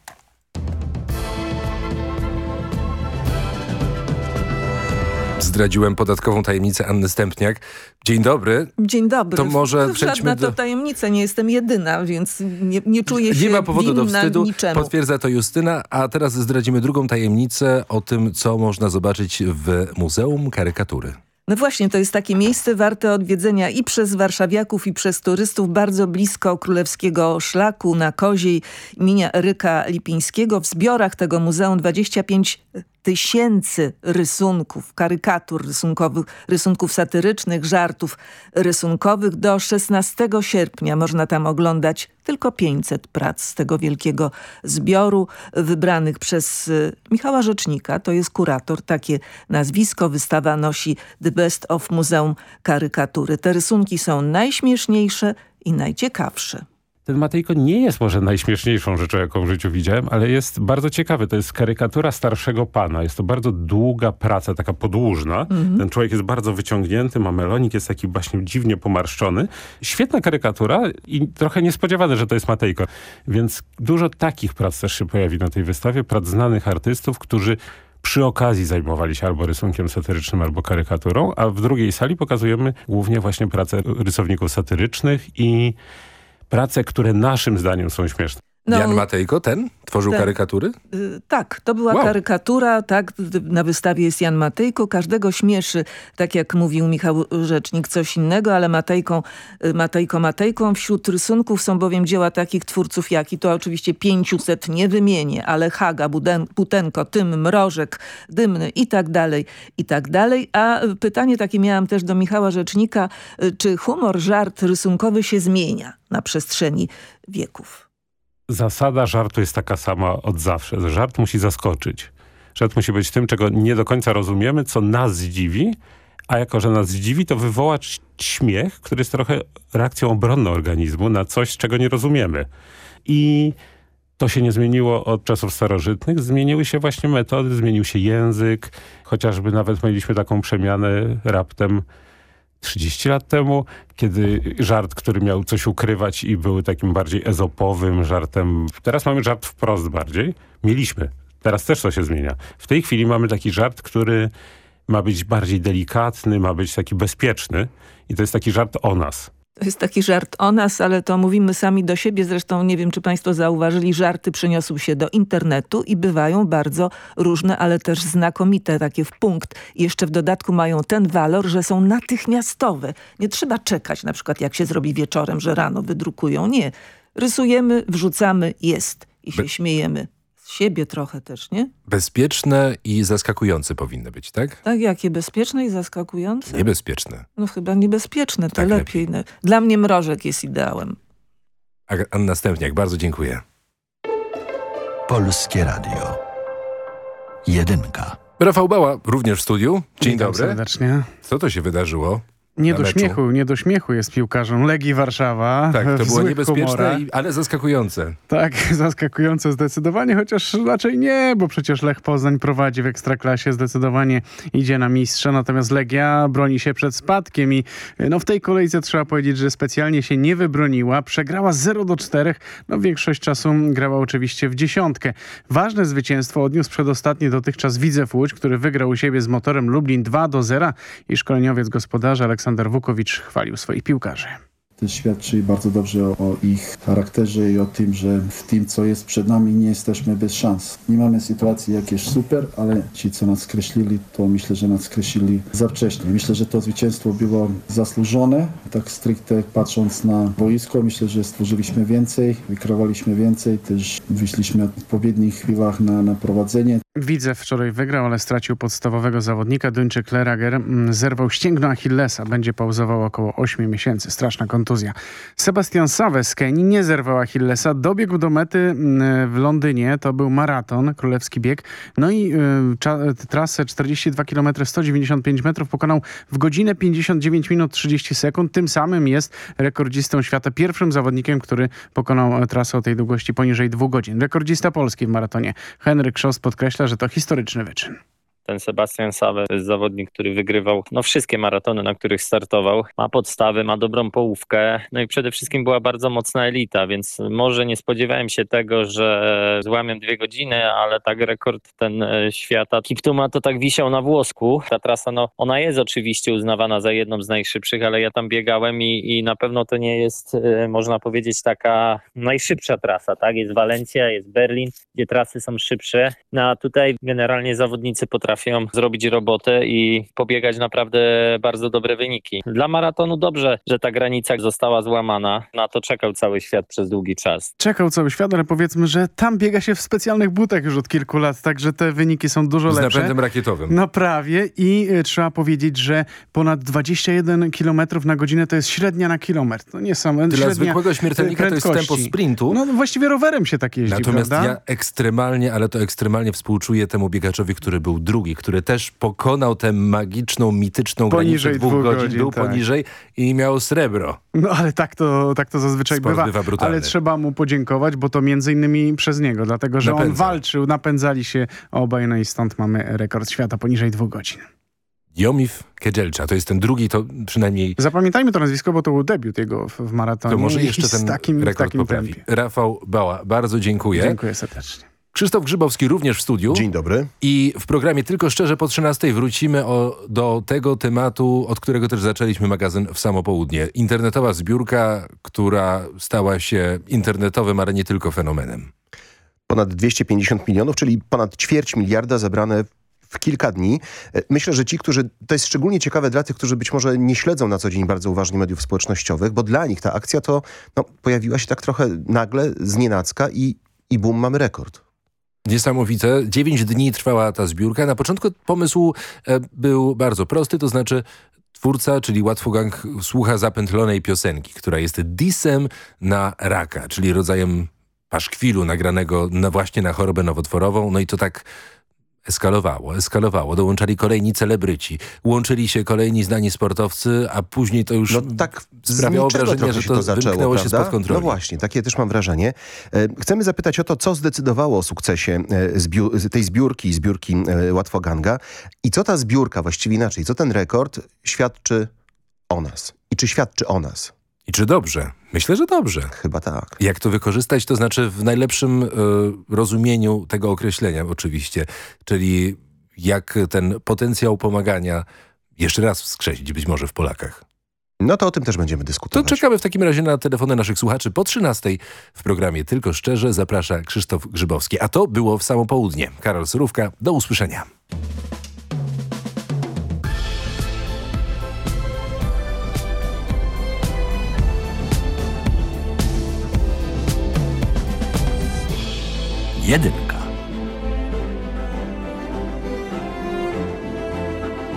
Zdradziłem podatkową tajemnicę Anny Stępniak. Dzień dobry.
Dzień dobry.
To może
Żadna
przejdźmy
to
do...
tajemnica, nie jestem jedyna, więc nie, nie czuję się
Nie ma powodu do wstydu,
niczemu.
potwierdza to Justyna, a teraz zdradzimy drugą tajemnicę o tym, co można zobaczyć w Muzeum Karykatury.
No właśnie, to jest takie miejsce warte odwiedzenia i przez warszawiaków, i przez turystów bardzo blisko Królewskiego Szlaku na Koziej imienia Eryka Lipińskiego. W zbiorach tego muzeum 25 tysięcy rysunków, karykatur rysunkowych, rysunków satyrycznych, żartów rysunkowych. Do 16 sierpnia można tam oglądać tylko 500 prac z tego wielkiego zbioru wybranych przez y, Michała Rzecznika. To jest kurator, takie nazwisko. Wystawa nosi The Best of Muzeum Karykatury. Te rysunki są najśmieszniejsze i najciekawsze
ten Matejko nie jest może najśmieszniejszą rzeczą, jaką w życiu widziałem, ale jest bardzo ciekawy. To jest karykatura starszego pana. Jest to bardzo długa praca, taka podłużna. Mhm. Ten człowiek jest bardzo wyciągnięty, ma melonik, jest taki właśnie dziwnie pomarszczony. Świetna karykatura i trochę niespodziewane, że to jest Matejko. Więc dużo takich prac też się pojawi na tej wystawie. Prac znanych artystów, którzy przy okazji zajmowali się albo rysunkiem satyrycznym, albo karykaturą, a w drugiej sali pokazujemy głównie właśnie pracę rysowników satyrycznych i prace, które naszym zdaniem są śmieszne.
No, Jan Matejko, ten? Tworzył ten, karykatury?
Y, tak, to była wow. karykatura, tak, na wystawie jest Jan Matejko, każdego śmieszy, tak jak mówił Michał Rzecznik, coś innego, ale Matejką, y, Matejko Matejką. Wśród rysunków są bowiem dzieła takich twórców jak, i to oczywiście 500 nie wymienię, ale Haga, Buden, Butenko, Tym, Mrożek, Dymny i tak dalej, i tak dalej. A pytanie takie miałam też do Michała Rzecznika, y, czy humor, żart rysunkowy się zmienia na przestrzeni wieków?
Zasada żartu jest taka sama od zawsze. Żart musi zaskoczyć. Żart musi być tym, czego nie do końca rozumiemy, co nas zdziwi, a jako, że nas zdziwi, to wywołać śmiech, który jest trochę reakcją obronną organizmu na coś, czego nie rozumiemy. I to się nie zmieniło od czasów starożytnych. Zmieniły się właśnie metody, zmienił się język. Chociażby nawet mieliśmy taką przemianę raptem 30 lat temu, kiedy żart, który miał coś ukrywać i był takim bardziej ezopowym żartem. Teraz mamy żart wprost bardziej. Mieliśmy. Teraz też to się zmienia. W tej chwili mamy taki żart, który ma być bardziej delikatny, ma być taki bezpieczny i to jest taki żart o nas.
To jest taki żart o nas, ale to mówimy sami do siebie. Zresztą nie wiem, czy państwo zauważyli, żarty przyniosły się do internetu i bywają bardzo różne, ale też znakomite, takie w punkt. I jeszcze w dodatku mają ten walor, że są natychmiastowe. Nie trzeba czekać, na przykład jak się zrobi wieczorem, że rano wydrukują. Nie. Rysujemy, wrzucamy, jest i się śmiejemy siebie trochę też, nie?
Bezpieczne i zaskakujące powinny być, tak?
Tak, jakie bezpieczne i zaskakujące?
Niebezpieczne.
No chyba niebezpieczne, to tak, lepiej. lepiej. Dla mnie mrożek jest ideałem.
A Anna Stępniak, bardzo dziękuję.
Polskie Radio. Jedynka.
Rafał Bała, również w studiu. Dzień
Witam
dobry.
serdecznie.
Co to się wydarzyło?
Nie do śmiechu, nie do śmiechu jest piłkarzem Legii Warszawa.
Tak, to było niebezpieczne, ale zaskakujące.
Tak, zaskakujące zdecydowanie, chociaż raczej nie, bo przecież Lech Poznań prowadzi w Ekstraklasie, zdecydowanie idzie na mistrza, natomiast Legia broni się przed spadkiem i no w tej kolejce trzeba powiedzieć, że specjalnie się nie wybroniła, przegrała 0 do 4, no większość czasu grała oczywiście w dziesiątkę. Ważne zwycięstwo odniósł przedostatni dotychczas Widzew Łódź, który wygrał u siebie z motorem Lublin 2 do 0 i szkoleniowiec gospodarza Aleksander Aleksander Wukowicz chwalił swoich piłkarzy.
To świadczy bardzo dobrze o ich charakterze i o tym, że w tym, co jest przed nami, nie jesteśmy bez szans. Nie mamy sytuacji jakieś super, ale ci, co nas skreślili, to myślę, że nas skreślili za wcześnie. Myślę, że to zwycięstwo było zasłużone, tak stricte patrząc na boisko. Myślę, że stworzyliśmy więcej, wykrawaliśmy więcej, też wyszliśmy w odpowiednich chwilach na, na prowadzenie.
Widzę wczoraj wygrał, ale stracił podstawowego zawodnika. Duńczyk Lerager mm, zerwał ścięgno Achillesa. Będzie pauzował około 8 miesięcy. Straszna kontuzja. Sebastian Save z Kenii nie zerwał Achillesa. Dobiegł do mety mm, w Londynie. To był maraton, królewski bieg. No i y, trasę 42 km 195 metrów pokonał w godzinę 59 minut 30 sekund. Tym samym jest rekordzistą świata. Pierwszym zawodnikiem, który pokonał e, trasę o tej długości poniżej dwóch godzin. Rekordzista Polski w maratonie. Henryk Szost podkreśla, że to historyczny wyczyn.
Ten Sebastian Sawe to jest zawodnik, który wygrywał no, wszystkie maratony, na których startował. Ma podstawy, ma dobrą połówkę, no i przede wszystkim była bardzo mocna elita, więc może nie spodziewałem się tego, że złamię dwie godziny, ale tak rekord ten e, świata Kiptuma to tak wisiał na włosku. Ta trasa, no ona jest oczywiście uznawana za jedną z najszybszych, ale ja tam biegałem i, i na pewno to nie jest, e, można powiedzieć, taka najszybsza trasa, tak? Jest Walencja, jest Berlin, gdzie trasy są szybsze, no a tutaj generalnie zawodnicy potrafią potrafią zrobić robotę i pobiegać naprawdę bardzo dobre wyniki. Dla maratonu dobrze, że ta granica została złamana. Na to czekał cały świat przez długi czas.
Czekał cały świat, ale powiedzmy, że tam biega się w specjalnych butach już od kilku lat, także te wyniki są dużo
Z
lepsze.
napędem rakietowym.
No prawie i y, trzeba powiedzieć, że ponad 21 km na godzinę to jest średnia na kilometr. To nie są
Dla
średnia
zwykłego śmiertelnika to jest
prędkości.
tempo sprintu.
No właściwie rowerem się tak jeździ,
Natomiast
prawda?
ja ekstremalnie, ale to ekstremalnie współczuję temu biegaczowi, który był drugi, który też pokonał tę magiczną, mityczną
Poniżej
granicę dwóch godzin,
godzin,
był
tak.
poniżej i miał srebro.
No ale tak to, tak to zazwyczaj
Sport
bywa.
bywa brutalny.
ale trzeba mu podziękować, bo to między innymi przez niego, dlatego że on
Napędza.
walczył, napędzali się obaj, no i stąd mamy rekord świata poniżej dwóch godzin.
Jomif Kedzielcza, to jest ten drugi, to przynajmniej
Zapamiętajmy to nazwisko, bo to był debiut jego w, w maratonie.
to może jeszcze ten
takim,
rekord
takim
poprawi.
tempie.
Rafał Bała, bardzo dziękuję.
Dziękuję serdecznie.
Krzysztof Grzybowski również w studiu.
Dzień dobry.
I w programie Tylko Szczerze po 13 wrócimy o, do tego tematu, od którego też zaczęliśmy magazyn w samo południe. Internetowa zbiórka, która stała się internetowym, ale nie tylko fenomenem.
Ponad 250 milionów, czyli ponad ćwierć miliarda zebrane w kilka dni. E, Myślę, że ci, którzy... To jest szczególnie ciekawe dla tych, którzy być może nie śledzą na co dzień bardzo uważnie mediów społecznościowych, bo dla nich ta akcja to no, pojawiła się tak trochę nagle, znienacka i, i bum, mamy rekord.
Niesamowite. Dziewięć dni trwała ta zbiórka. Na początku pomysł e, był bardzo prosty, to znaczy twórca, czyli Łatwogang, słucha zapętlonej piosenki, która jest disem na raka, czyli rodzajem paszkwilu nagranego na właśnie na chorobę nowotworową. No i to tak eskalowało, eskalowało. Dołączali kolejni celebryci, łączyli się kolejni znani sportowcy, a później to już
No tak
sprawiało wrażenie, że to,
się zaczęło,
się spod kontroli.
No właśnie, takie też mam wrażenie. E, Chcemy zapytać o to, co zdecydowało o sukcesie e, tej zbiórki, zbiórki e, Łatwoganga i co ta zbiórka, właściwie inaczej, co ten rekord świadczy o nas i czy świadczy o nas.
I czy dobrze? Myślę, że dobrze.
Chyba tak.
Jak to wykorzystać? To znaczy w najlepszym y, rozumieniu tego określenia oczywiście, czyli jak ten potencjał pomagania jeszcze raz wskrzesić być może w Polakach.
No to o tym też będziemy
To
dyskutować.
czekamy w takim razie na telefony naszych słuchaczy. Po 13 w programie Tylko Szczerze zaprasza Krzysztof Grzybowski. A to było w samo południe. Karol Surówka, do usłyszenia.
Jedynka.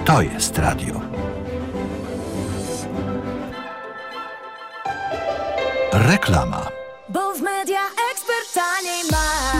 To jest radio. Reklama.
Bo w media ekspert taniej masz.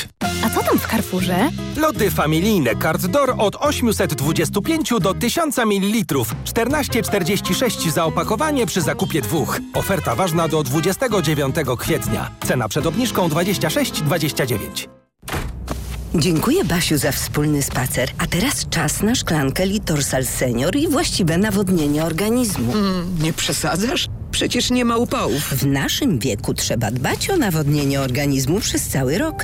A co tam w Carrefourze?
Lody familijne Card Door od 825 do 1000 ml. 14,46 za opakowanie przy zakupie dwóch. Oferta ważna do 29 kwietnia. Cena przed obniżką 26,29.
Dziękuję Basiu za wspólny spacer. A teraz czas na szklankę Litorsal Senior i właściwe nawodnienie organizmu.
nie przesadzasz? Przecież nie ma upałów.
W naszym wieku trzeba dbać o nawodnienie organizmu przez cały rok.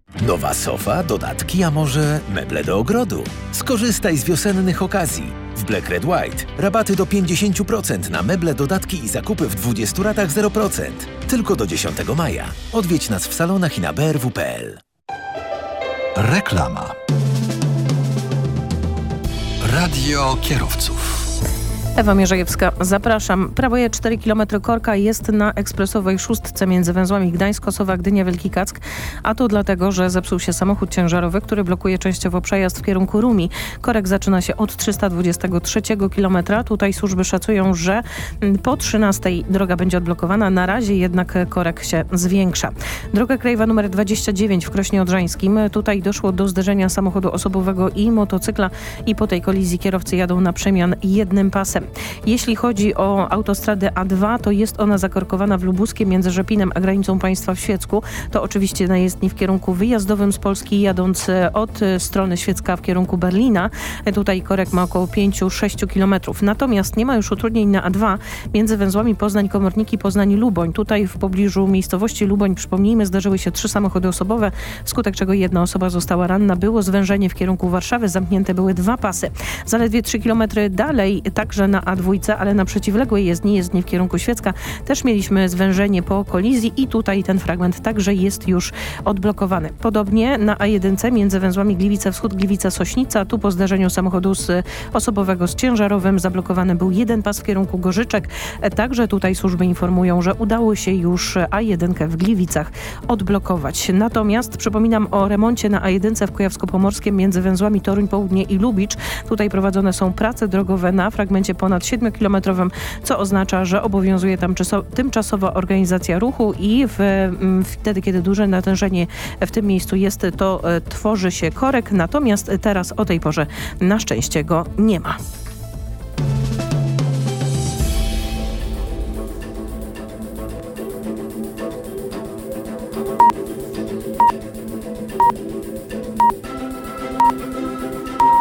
Nowa sofa, dodatki, a może meble do ogrodu? Skorzystaj z wiosennych okazji. W Black Red White rabaty do 50% na meble, dodatki i zakupy w 20 ratach 0%. Tylko do 10 maja. Odwiedź nas w salonach i na brw.pl.
Reklama. Radio kierowców.
Ewa Mierzejewska, zapraszam. Prawo 4 km korka jest na ekspresowej szóstce między węzłami Gdańsk, Kosowa, Gdynia, Wielki Kack, a to dlatego, że zepsuł się samochód ciężarowy, który blokuje częściowo przejazd w kierunku Rumi. Korek zaczyna się od 323 km. Tutaj służby szacują, że po 13 droga będzie odblokowana. Na razie jednak korek się zwiększa. Droga krajowa numer 29 w Krośnie Odrzańskim. Tutaj doszło do zderzenia samochodu osobowego i motocykla i po tej kolizji kierowcy jadą na przemian jednym pasem. Jeśli chodzi o autostradę A2, to jest ona zakorkowana w Lubuskie między Rzepinem a granicą państwa w Świecku. To oczywiście na jezdni w kierunku wyjazdowym z Polski, jadąc e, od e, strony Świecka w kierunku Berlina. E, tutaj korek ma około 5-6 km. Natomiast nie ma już utrudnień na A2 między węzłami Poznań-Komorniki, Poznań-Luboń. Tutaj w pobliżu miejscowości Luboń, przypomnijmy, zdarzyły się trzy samochody osobowe, wskutek czego jedna osoba została ranna. Było zwężenie w kierunku Warszawy, zamknięte były dwa pasy. Zaledwie 3 km dalej, także na A2, ale na przeciwległej jezdni, jezdni w kierunku Świecka, też mieliśmy zwężenie po kolizji i tutaj ten fragment także jest już odblokowany. Podobnie na A1 między węzłami Gliwice Wschód, Gliwice Sośnica, tu po zdarzeniu samochodu z osobowego z ciężarowym zablokowany był jeden pas w kierunku Gorzyczek. Także tutaj służby informują, że udało się już A1 w Gliwicach odblokować. Natomiast przypominam o remoncie na A1 w Kujawsko-Pomorskim między węzłami Toruń Południe i Lubicz. Tutaj prowadzone są prace drogowe na fragmencie ponad 7-kilometrowym, co oznacza, że obowiązuje tam tymczasowa organizacja ruchu i w, wtedy, kiedy duże natężenie w tym miejscu jest, to e, tworzy się korek. Natomiast teraz o tej porze na szczęście go nie ma.